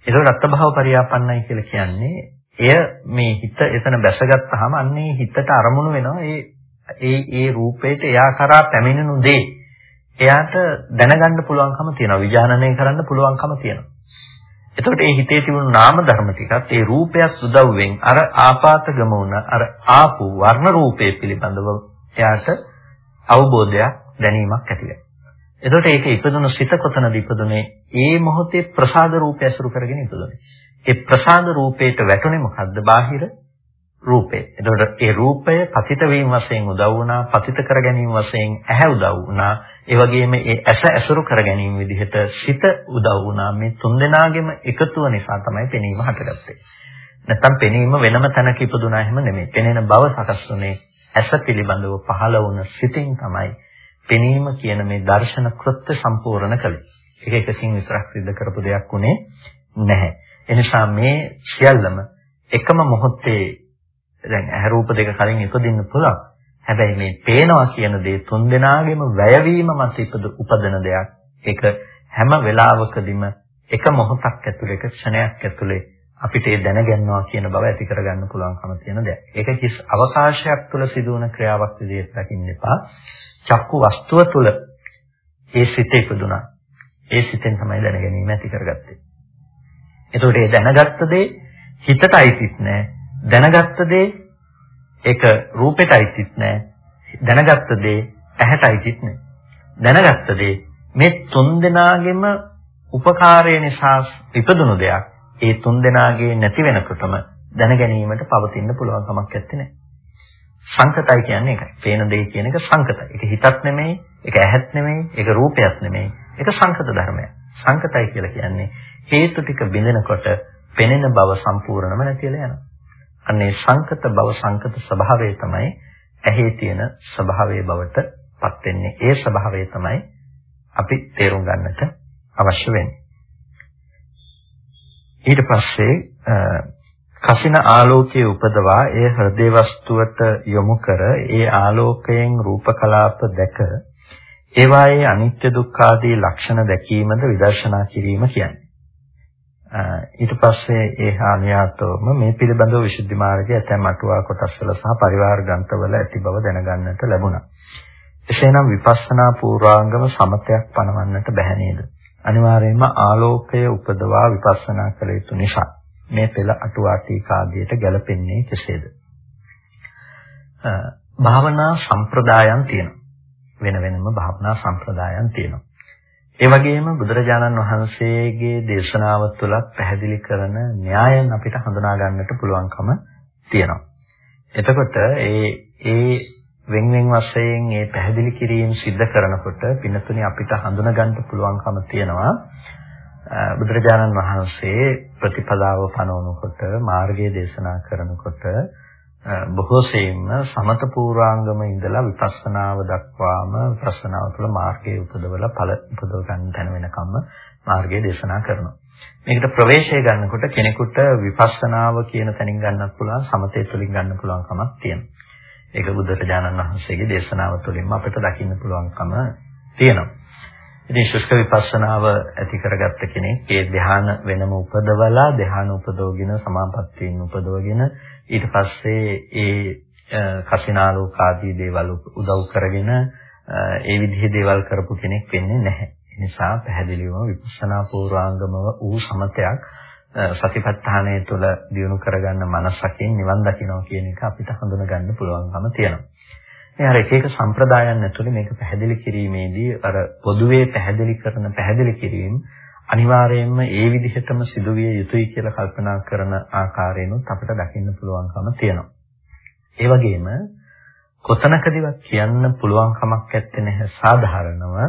ඒකෝ අත්භව පරියාපන්නයි කියලා කියන්නේ එය මේ හිත එතන බැසගත්තාම අන්නේ හිතට අරමුණු වෙනවා ඒ ඒ ඒ රූපේට එයා කරා පැමිණෙනු දේ එයාට දැනගන්න පුළුවන්කම තියෙනවා විඥානනය කරන්න පුළුවන්කම තියෙනවා එතකොට ඒ හිතේ තිබුණු නාම ධර්ම ටිකත් ඒ රූපයක් උදව්වෙන් අර ආපාතගම වුණ අර ආපු වර්ණ රූපේ පිළිබඳව එයාට අවබෝධයක් දැනීමක් ඇති වෙනවා එතකොට ඒක ඉපදුණු සිත කොතනද ඉපදුනේ? ඒ මොහොතේ ප්‍රසාද රූපය අසුරු කරගෙන ඉපදුනේ. ඒ ප්‍රසාද රූපයට වැටුනේ මොකද්ද? බාහිර රූපේ. එතකොට ඒ රූපය පතිත වීම වශයෙන් උදව් වුණා, පතිත කර ගැනීම වශයෙන් ඇහැ උදව් වුණා. ඒ වගේම ඒ ඇස ඇසුරු කර ගැනීම විදිහට සිත උදව් වුණා. මේ තුන්දෙනාගේම එකතුව නිසා තමයි පෙනීම හටගත්තේ. නැත්තම් පෙනීම වෙනම තැනක ඉපදුනා එහෙම නෙමෙයි. පෙනෙන බව සකස් වුණේ ඇස පිළිබඳව පහළ වුණ සිතින් තමයි පෙනීම කියන මේ දර්ශන කෘත්‍ය සම්පූර්ණ කළේ. ඒක එකකින් විතරක් සිද්ධ කරපු දෙයක් උනේ නැහැ. එනිසා මේ සියල්ලම එකම මොහොතේ දැන් ඇහැ රූප දෙක කලින් ඉපදින්න පුළුවන්. හැබැයි මේ පේනවා කියන දේ තුන් දෙනාගේම වැයවීම මත උපදන දෙයක්. ඒක හැම වෙලාවකදීම එක මොහොතක් ඇතුළේ එක ක්ෂණයක් ඇතුළේ අපිට ඒ දැනගන්නවා කියන බව ඇති කරගන්න පුළුවන්කම තියෙන දෙයක්. ඒක කිස් අවකාශයක් තුළ සිදුවන ක්‍රියාවක් විදිහට දකින්න එපා. චක්කු වස්තුව තුළ ඒ සිත ඉපදුනා. ඒ සිතෙන් තමයි දැනගැනීම ඇති කරගත්තේ. එතකොට ඒ දැනගත්ත දේ හිතට අයිතිත් නෑ. දැනගත්ත දේ ඒක රූපෙට අයිතිත් නෑ. දැනගත්ත දේ ඇහැට අයිතිත් නෑ. දැනගත්ත දේ මේ තුන් දෙනාගෙම උපකාරය නිසා ඉපදුණු දෙයක්. ඒ තුන් දෙනාගේ නැති වෙනකොටම දැනගැනීමට පවතින්න පුළුවන් කමක් නැත්තේ. සංකතයි කියන්නේ ඒකයි. පේන දේ කියන එක සංකතයි. ඒක හිතක් නෙමෙයි, ඒක ඇහත් නෙමෙයි, ඒක රූපයක් නෙමෙයි. ඒක සංකත ධර්මයක්. සංකතයි කියලා කියන්නේ හේතු ටික බිඳෙනකොට පෙනෙන බව සම්පූර්ණම නැතිලා යනවා. අන්නේ සංකත බව සංකත ස්වභාවය තමයි ඇහි තියෙන ස්වභාවයේ බවට පත් වෙන්නේ. ඒ ස්වභාවය තමයි අපි තේරුම් ගන්නට අවශ්‍ය වෙන්නේ. ඊට පස්සේ කසින ආලෝකයේ උපදවා ඒ හෘදේ වස්තුවට යොමු කර ඒ ආලෝකයෙන් රූප කලාප දැක ඒවායේ අනිත්‍ය දුක්ඛ ආදී ලක්ෂණ දැකීමද විදර්ශනා කිරීම කියන්නේ. ඊට පස්සේ ඒ හානියාතවම මේ පිළිබඳව විසුද්ධි මාර්ගයේ ඇතැම් අටුවා කොටස්වල සහ පරිවාර ග්‍රන්ථවල ඇති බව දැනගන්නට ලැබුණා. එසේනම් විපස්සනා පූර්වාංගම සමතයක් පනවන්නට බැහැ නේද? අනිවාර්යයෙන්ම ආලෝකය උපදවා විපස්සනා කළ යුතු නිසා මේ පෙළ අටුවා ටීකාදියට ගැලපෙන්නේ කෙසේද? භාවනා සම්ප්‍රදායන් තියෙනවා. වෙන වෙනම භාවනා සම්ප්‍රදායන් තියෙනවා. ඒ වගේම බුදුරජාණන් වහන්සේගේ දේශනාව තුළ පැහැදිලි කරන න්‍යායන් අපිට හඳුනා ගන්නට පුළුවන්කම තියෙනවා. එතකොට ඒ ඒ වෙන් වෙන් වශයෙන් මේ පැහැදිලි කිරීම සිද්ධ කරනකොට පින්නතුනි අපිට හඳුනා ගන්න පුළුවන්කම තියෙනවා බුදුරජාණන් වහන්සේ ප්‍රතිපදාව පනවනකොට මාර්ගය දේශනා කරනකොට බොහෝ සෙයින්ම සමත පූර්වාංගම ඉඳලා විපස්සනාව දක්වාම විපස්සනාව තුළ මාර්ගයේ උපදවලා ඵල උපදව ගන්න තැන වෙනකම්ම මාර්ගය දේශනා කරනවා. මේකට ප්‍රවේශය ගන්නකොට කෙනෙකුට විපස්සනාව කියන තැනින් ගන්නත් පුළුවන් සමතය තුළින් ගන්න පුළුවන් කමක් තියෙනවා. ඒක බුදුරජාණන් වහන්සේගේ දේශනාව තුළින්ම අපිට දකින්න පුළුවන්කම තියෙනවා. ඉතින් ශුෂ්ක විපස්සනාව ඇති කරගත්ත කෙනෙක් ඒ ධ්‍යාන වෙනම උපදවලා ධ්‍යාන උපදවගෙන සමාපත්තීන් උපදවගෙන ඊට පස්සේ ඒ කසිනාලෝක ආදී දේවල් උදව් කරගෙන ඒ විදිහේ දේවල් කරපු කෙනෙක් වෙන්නේ නැහැ. ඒ නිසා පැහැදිලිවම විපස්සනා පූර්වාංගමව ඌ සමතයක් සතිපට්ඨානය තුළ දියුණු කරගන්න මනසකින් නිවන් දකිනවා කියන එක අපිට හඳුනා ගන්න පුළුවන්කම තියෙනවා. මේ අර එක එක සම්ප්‍රදායන් ඇතුලේ මේක පැහැදිලි කිරීමේදී අර පොදුවේ පැහැදිලි කරන පැහැදිලි කිරීම අනිවාර්යයෙන්ම ඒ විදිහටම සිදුවිය යුතුයි කියලා කල්පනා කරන ආකාරයෙන්ුත් අපිට දකින්න පුළුවන්කම තියෙනවා. ඒ වගේම කොතනකදීවත් කියන්න පුළුවන් කමක් නැත්තේ නැහැ සාධාරණව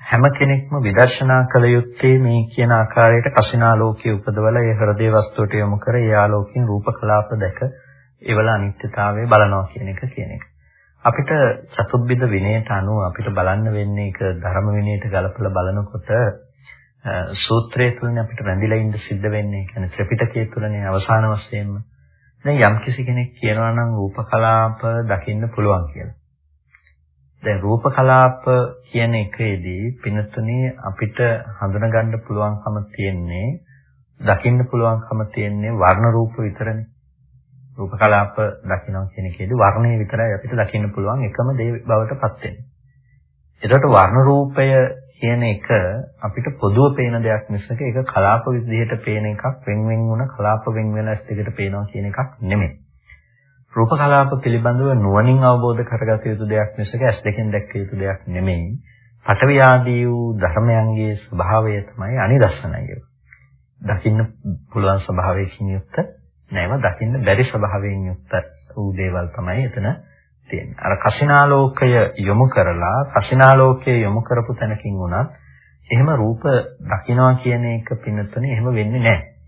හැම කෙනෙක්ම විදර්ශනා කළ යුත්තේ මේ කියන ආකාරයට කසිනාලෝකයේ උපදවලා ඒ හෘදේ වස්තුවට යොමු කර ඒ ආලෝකයෙන් රූප කලාප දැක ඒවල අනිත්‍යතාවය බලනවා කියන එක කියන එක. අපිට චතුබ්බිද විනයට අනුව අපිට බලන්න වෙන්නේ ඒක ධර්ම විනයට ගලපලා බලනකොට සූත්‍රයේ තුලනේ අපිට රැඳිලා ඉන්න සිද්ධ වෙන්නේ. කියන්නේ ත්‍රිපිටකයේ තුලනේ අවසාන වශයෙන්ම. දැන් යම් කිසි කෙනෙක් කියනවා නම් රූප කලාප දකින්න පුළුවන් කියලා. දැන් රූප කලාප කියන එකේදී පිනතුනේ අපිට හඳුනගන්න පුළුවන්කම තියෙන්නේ දකින්න පුළුවන්කම තියෙන්නේ වර්ණ රූප විතරනේ. රූප කලාප දකින්න කියන එකේදී වර්ණය විතරයි අපිට දකින්න පුළුවන් එකම දේ බවට පත් වෙන්නේ. එතකොට වර්ණ රූපය කියන එක අපිට පොදුව පේන දෙයක් මිසක ඒක කලාප විදිහට පේන එකක් වෙන් වෙන් වුණ කලාප වෙන් වෙන ඇස් දෙකට පේනවා කියන එකක් නෙමෙයි. රූප කලාප පිළිබඳව නුවණින් අවබෝධ කරගත යුතු දෙයක් මිසක ඇස් දෙකෙන් දැක්ක යුතු දෙයක් නෙමෙයි. පටවි ආදී වූ ධර්මයන්ගේ ස්වභාවය තමයි අනිදස්සනය. දකින්න පුළුවන් ස්වභාවයකින් යුක්ත නැව දකින්න බැරි ස්වභාවයෙන් යුක්ත වූ දේවල් තමයි එතන තියෙන්නේ. අර කසිනාලෝකය යොමු කරලා කසිනාලෝකය යොමු කරපු තැනකින් උනත් එහෙම රූප දකින්නවා කියන එක පින්නතුනේ එහෙම වෙන්නේ නැහැ.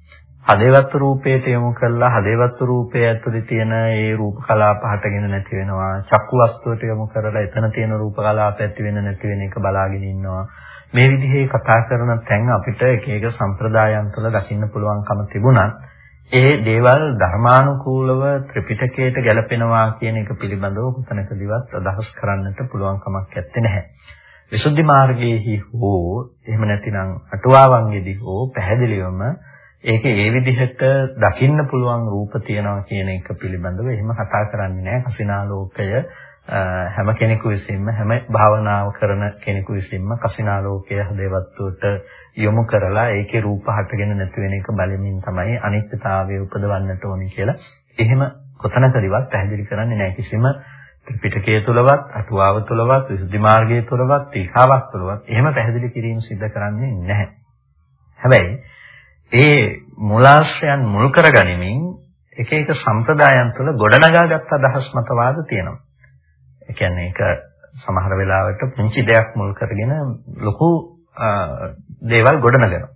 හදේවත් රූපයට යොමු කරලා හදේවත් රූපය ඇතුලේ තියෙන ඒ රූප කලාප හටගෙන නැති වෙනවා. චක්කු වස්තුවට යොමු කරලා එතන තියෙන රූප කලාප ඇති වෙන නැති වෙන එක බලාගෙන ඉන්නවා. මේ විදිහේ කතා කරන තැන් අපිට එක එක සම්ප්‍රදායන් තුළ දකින්න පුළුවන්කම තිබුණත් ඒ දේවල් ධර්මානුකූලව ත්‍රිපිටකයට ගැලපෙනවා කියන එක පිළිබඳව කොතනකදීවත් අදහස් කරන්නට පුළුවන් කමක් නැත්තේ නැහැ. විසුද්ධි මාර්ගයේහි හෝ එහෙම නැතිනම් අටුවාවන්ගෙදී හෝ පැහැදිලිවම ඒක ඒ විදිහට දකින්න පුළුවන් රූප තියනවා කියන එක පිළිබඳව එහෙම කතා කරන්නේ නැහැ. කසිනාලෝකය හැම කෙනෙකු විසින්ම හැම භාවනාව කරන කෙනෙකු විසින්ම කසිනාලෝකය හදේවත්වට යොමු කරලා ඒකේ රූප හටගෙන නැති වෙන එක බලමින් තමයි අනිත්‍යතාවය උපදවන්නට ඕනි කියලා. එහෙම කොතනකදීවත් පැහැදිලි කරන්නේ නැහැ කිසිම ත්‍රිපිටකය තුලවත්, අටුවාව තුලවත්, විසුද්ධි මාර්ගය තුලවත්, තීකාවක් තුලවත් එහෙම පැහැදිලි කිරීම සිද්ධ කරන්නේ නැහැ. හැබැයි ඒ මූලාශ්‍රයන් මුල් කරගනිමින් එක එක සම්ප්‍රදායන් තුළ ගොඩනගාගත් අදහස් මතවාද තියෙනවා. ඒ කියන්නේ ඒක සමහර වෙලාවට පුංචි දෙයක් මුල් කරගෙන ලොකු දේවල් ගොඩනගනවා.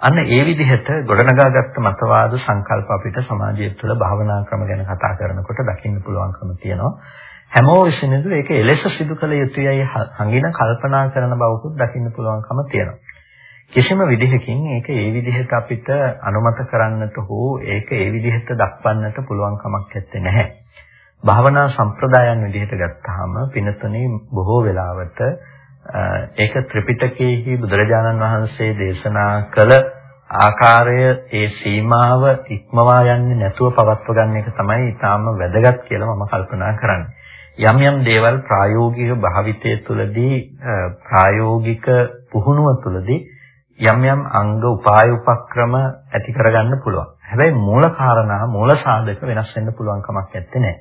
අන්න ඒ විදිහට ගොඩනගාගත්ත මතවාද සංකල්ප අපිට සමාජය තුළ භාවනා ක්‍රම ගැන කතා කරනකොට දකින්න පුළුවන්කම තියෙනවා. හැමෝ විසිනෙදු ඒක එලෙස සිදු කළ යුතුයයි හංගින කල්පනා කරන බවකුත් දකින්න පුළුවන්කම තියෙනවා. කිසිම විදිහකින් ඒක ඒ විදිහට අපිට අනුමත කරන්නට හෝ ඒක ඒ විදිහට දක්වන්නට පුළුවන් කමක් නැත්තේ. භාවනා සම්ප්‍රදායන් විදිහට ගත්තාම පිනතුනේ බොහෝ වෙලාවට ඒක ත්‍රිපිටකයේහි බුදුරජාණන් වහන්සේ දේශනා කළ ආකාරය ඒ සීමාව ඉක්මවා යන්නේ නැතුව පවත්ව ගන්න එක තමයි ඊටාම වැදගත් කියලා මම කල්පනා කරන්නේ. යම් යම් දේවල් ප්‍රායෝගික භාවිතය තුළදී ප්‍රායෝගික පුහුණුව තුළදී යම් යම් අංග උපාය උපක්‍රම ඇති කරගන්න පුළුවන්. හැබැයි මූල කාරණා මූල සාධක වෙනස් වෙන්න පුළුවන් කමක් නැත්තේ.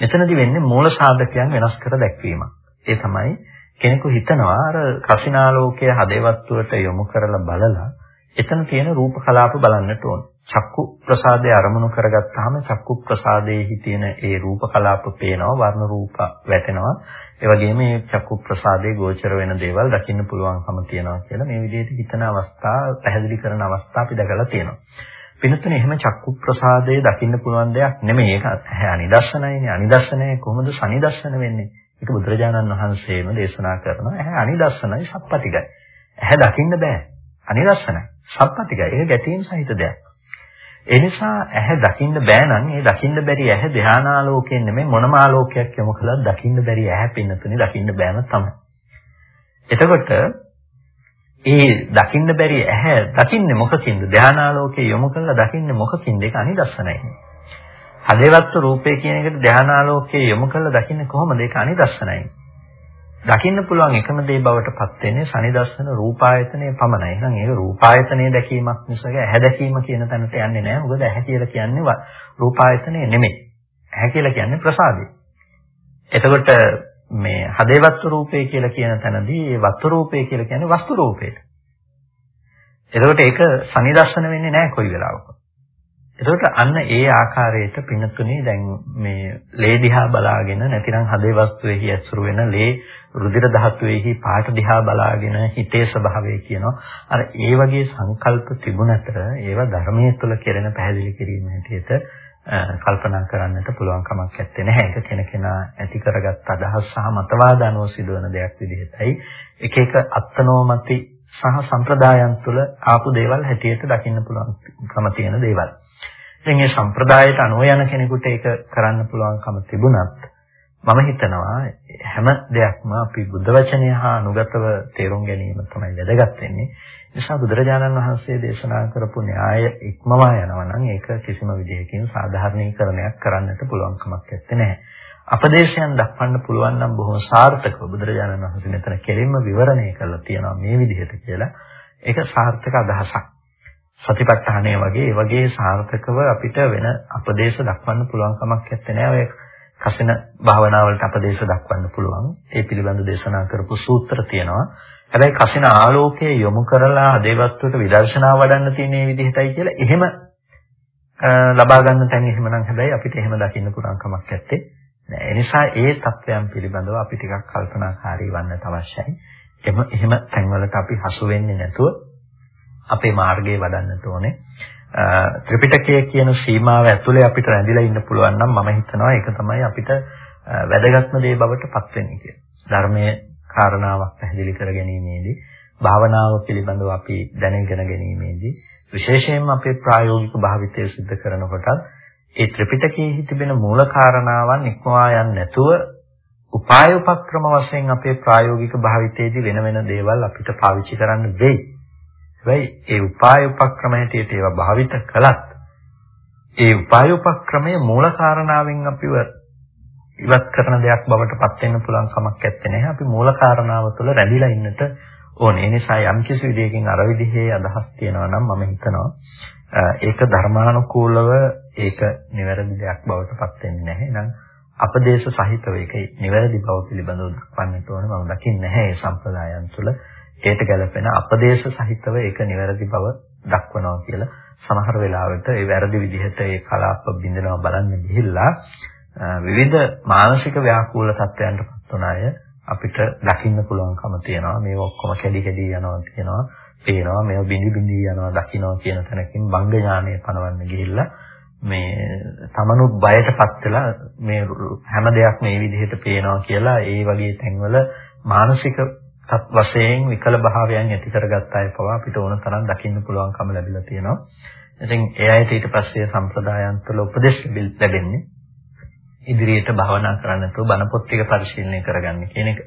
මෙතනදි වෙන්නේ මූල සාධකයන් වෙනස් කර දැක්වීම. ඒ තමයි කෙනෙකු හිතනවා අර කසිනාලෝකයේ හදේවත්වයට යොමු කරලා බලලා එතන තියෙන රූප කලාප බලන්නට ඕන. චක්කු ප්‍රසාදය අරමුණු කරගත්තාම චක්කු ප්‍රසාදයේහි තියෙන ඒ රූප කලාප පේනවා වර්ණ රූප වැටෙනවා ඒ වගේම මේ චක්කු ප්‍රසාදයේ ගෝචර වෙන දේවල් දකින්න පුළුවන්කම තියෙනවා කියලා මේ විදිහට හිතන අවස්ථා පැහැදිලි කරන අවස්ථා අපි දැකලා තියෙනවා. පිනතුනේ එහෙම චක්කු ප්‍රසාදයේ දකින්න පුළුවන් දෙයක් නෙමෙයි ඒක අනිදර්ශනයිනේ අනිදර්ශනය කොහොමද සනිදර්ශන වෙන්නේ? ඒක බුදුරජාණන් වහන්සේම දේශනා කරනවා. ඇහැ අනිදර්ශනයි සප්පටිගයි. ඇහැ දකින්න බෑ. අනිදර්ශනයි. සප්පටිගයි. ඒක ගැටීම් සහිත දෙයක්. ඒ නිසා ඇහැ දකින්න බෑ නම් ඒ දකින්න බැරි ඇහැ ධානාලෝකයෙන් නෙමෙයි මොනම ආලෝකයක් යොමු කළත් දකින්න බැරි ඇහැ පින්නතුනේ දකින්න බෑම තමයි. එතකොට ඒ දකින්න බැරි ඇහැ දකින්නේ මොකකින්ද? ධානාලෝකයේ යොමු කළා දකින්නේ මොකකින්ද? ඒක අනිදස්සනයි. හදේවත්තු රූපේ කියන එකට ධානාලෝකයේ යොමු කළා දකින්නේ කොහොමද? ඒක අනිදස්සනයි. දකින්න පුළුවන් එකම දේ බවට පත් වෙන්නේ සනිදස්සන රූපායතනයේ පමණයි. එහෙනම් ඒක රූපායතනයේ දැකීමක් මිසක ඇහැ දැකීම කියන තැනට යන්නේ නැහැ. මොකද ඇහැ කියලා කියන්නේ රූපායතනය නෙමෙයි. ඇහැ කියලා කියන්නේ ප්‍රසාදය. එතකොට මේ හදේවත්තු රූපේ කියලා කියන තැනදී වස්තු රූපේ කියලා කියන්නේ වස්තු රූපේට. එතකොට ඒක සනිදස්සන වෙන්නේ නැහැ කොයි වෙලාවක. එතකොට අන්න ඒ ආකාරයට පින්නතුනේ දැන් මේ ලේ දිහා බලාගෙන නැතිනම් හදේ වස්තුවේහි ඇසුරු වෙන ලේ රුධිර ධාතුවේහි පාට දිහා බලාගෙන හිතේ ස්වභාවය කියනවා. අර ඒ වගේ සංකල්ප තිබුණතර ඒවා ධර්මයේ තුල කෙරෙන පැහැදිලි කිරීම හැටියට කල්පනා කරන්නට පුළුවන් කමක් නැත්තේ නැහැ. ඒක කෙනකෙනා ඇති කරගත් අදහස් සහ මතවාද අනුව සිදුවන දෙයක් විදිහටයි එක එක අත්නෝමති සහ සම්ප්‍රදායන් තුළ ආපු දේවල් හැටියට දකින්න පුළුවන්කම තියෙන දේවල්. ඉතින් මේ සම්ප්‍රදායට අනුව යන කෙනෙකුට ඒක කරන්න පුළුවන්කම තිබුණත් මම හිතනවා හැම දෙයක්ම අපි බුද්ධ වචනය හා අනුගතව තේරුම් ගැනීම තමයි වැදගත් වෙන්නේ. නිසා බුදුරජාණන් වහන්සේ දේශනා කරපු න්‍යාය ඉක්මවා යනවා නම් ඒක කිසිම විදිහකින් සාධාරණීකරණයක් කරන්නට පුළුවන් කමක් නැත්තේ. අපදේශයන් දක්වන්න පුළුවන් නම් බොහොම සාර්ථකව බුදුරජාණන් වහන්සේ මෙතන කෙලින්ම විවරණය කරලා තියෙනවා මේ විදිහට කියලා. ඒක සාර්ථක අදහසක්. සතිපට්ඨානය වගේ ඒ වගේ සාර්ථකව අපිට වෙන අපදේශ දක්වන්න පුළුවන් කමක් නැත්තේ ඔය කසින භාවනාවලට අපදේශ දක්වන්න පුළුවන්. ඒ පිළිබඳ දේශනා කරපු සූත්‍ර තියෙනවා. හැබැයි කසින ආලෝකයේ යොමු කරලා දේවත්වයට විදර්ශනා වඩන්න තියෙන මේ විදිහටයි කියලා එහෙම ලබා ගන්න තැන් එහෙමනම් හැබැයි අපිට එහෙම දකින්න පුළුවන් කමක් නැත්තේ. නෑ. ඒ නිසා ඒ தත්වයන් පිළිබඳව අපි ටිකක් කල්පනාකාරී වන්නට අවශ්‍යයි. එහෙම එහෙම තැන්වලට අපි හසු වෙන්නේ නැතුව අපේ මාර්ගයේ වඩන්නට ඕනේ. ත්‍රිපිටකය කියන සීමාව ඇතුලේ අපිට රැඳිලා ඉන්න පුළුවන් නම් මම හිතනවා ඒක තමයි අපිට වැදගත්ම දේ බවට පත් වෙන්නේ කියලා. ධර්මයේ කාරණාවක් පැහැදිලි කර ගැනීමේදී භාවනාව පිළිබඳව අපි දැනගෙන ගැනීමේදී විශේෂයෙන්ම අපේ ප්‍රායෝගික භාවිතය සිදු කරනකොට ඒ ත්‍රිපිටකයේ තිබෙන මූල කාරණාවන් ඉක්මවා යන්නේ නැතුව උපාය උපක්‍රම වශයෙන් අපේ ප්‍රායෝගික භාවිතයේදී වෙන වෙන දේවල් අපිට පාවිච්චි කරන්න වෙයි. හැබැයි ඒ උපාය උපක්‍රම හැටියට ඒවා භාවිත කළත් ඒ උපාය උපක්‍රමයේ මූල කාරණාවෙන් අපිව ඉවත් කරන දෙයක් බවට පත් වෙන්න පුළුවන් කමක් නැත්තේ නෑ. අපි මූල කාරණාව තුළ රැඳිලා ඉන්නට ඕනේ. ඒ නිසා යම් කිසි විදියකින් අර විදිහේ අදහස් තියෙනවා නම් මම හිතනවා ඒක ධර්මානුකූලව ඒක නිවැරදි දෙයක් බවට පත් වෙන්නේ නැහැ. එහෙනම් අපදේශ සහිතව ඒක නිවැරදි බව පිළිබඳව දක්වන්නට ඕනේ. මම දකින්නේ නැහැ මේ සම්ප්‍රදායන් තුළ ඒට ගැලපෙන අපදේශ සහිතව ඒක නිවැරදි බව දක්වනවා කියලා සමහර වෙලාවට ඒ වැරදි විදිහට ඒ කලාප බින්දනවා බලන්න ගිහිල්ලා විවිධ මානසික ව්‍යාකූල තත්ත්වයන්ට පත් වන අය අපිට දකින්න පුළුවන්කම තියෙනවා. මේ ඔක්කොම කැඩි කැඩි යනවා කියනවා පේනවා. මේව බිඳි බිඳි යනවා දකින්නවා කියන තැනකින් බංග ඥානය පනවන්න ගිහිල්ලා මේ තමනුත් බයටපත් වෙලා මේ හැම දෙයක් මේ විදිහට පේනවා කියලා ඒ වගේ තැන්වල මානසික තත් වශයෙන් විකල භාවයන් ඇති කරගත් අය පවා අපිට ඕන තරම් දකින්න පුළුවන්කම ලැබිලා තියෙනවා. ඉතින් ඒ අයට ඊට පස්සේ සම්ප්‍රදායන් තුළ උපදෙස් ලැබෙන්නේ ඉදිරියට භවනා කරන්න තු බණ පොත් ටික පරිශීලනය කරගන්න කියන එක.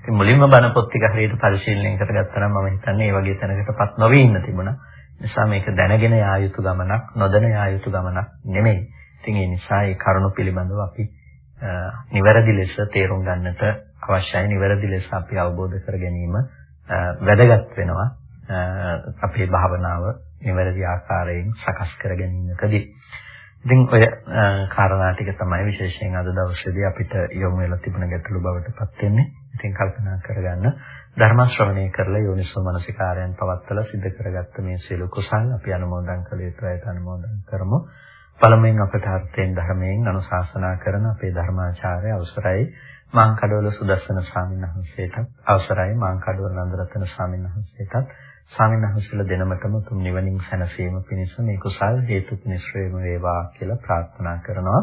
ඉතින් මුලින්ම බණ පොත් ටික හරියට පරිශීලනය කරගත්තා නම් මම හිතන්නේ මේ වගේ තැනකටපත් නොවී ඉන්න තිබුණා. නිසා මේක දැනගෙන යා යුතු ගමනක් නොදැන යා යුතු ගමනක් නෙමෙයි. ඉතින් ඒ නිසා ඒ කරුණු පිළිබඳව අපි නිවැරදි ලෙස තේරුම් ගන්නට අවශ්‍යයි. නිවැරදි ලෙස අපි අවබෝධ කර ගැනීම වැදගත් වෙනවා. අපේ භාවනාව නිවැරදි ආකාරයෙන් සකස් කර ගැනීමකදී. ඉතින් ඔය කාරණා ටික තමයි විශේෂයෙන් අද දවසේදී අපිට යොමු වෙලා තිබුණ ගැටලු බවට පත් වෙන්නේ. ඉතින් කල්පනා කරගන්න ධර්ම ශ්‍රවණය කරලා යෝනිසෝ මනසිකාරයන් පවත්තලා සිද්ධ කරගත්ත මේ සියලු කුසල් අපි අනුමෝදන් කළ යුතුයි අනුමෝදන් කරමු. පළමුවෙන් අපට අර්ථයෙන් ධර්මයෙන් අනුශාසනා කරන අපේ ධර්මාචාර්ය අවසරයි මාංකඩවල සුදස්සන ස්වාමීන් වහන්සේටත් අවසරයි. මාංකඩවල නන්දරතන ස්වාමීන් වහන්සේටත් ස්වාමීන් වහන්සේලා දෙනමතම තුන් නිවනින් සැනසීම පිණිස මේ කුසල් හේතු නිස්රේම වේවා කියලා ප්‍රාර්ථනා කරනවා.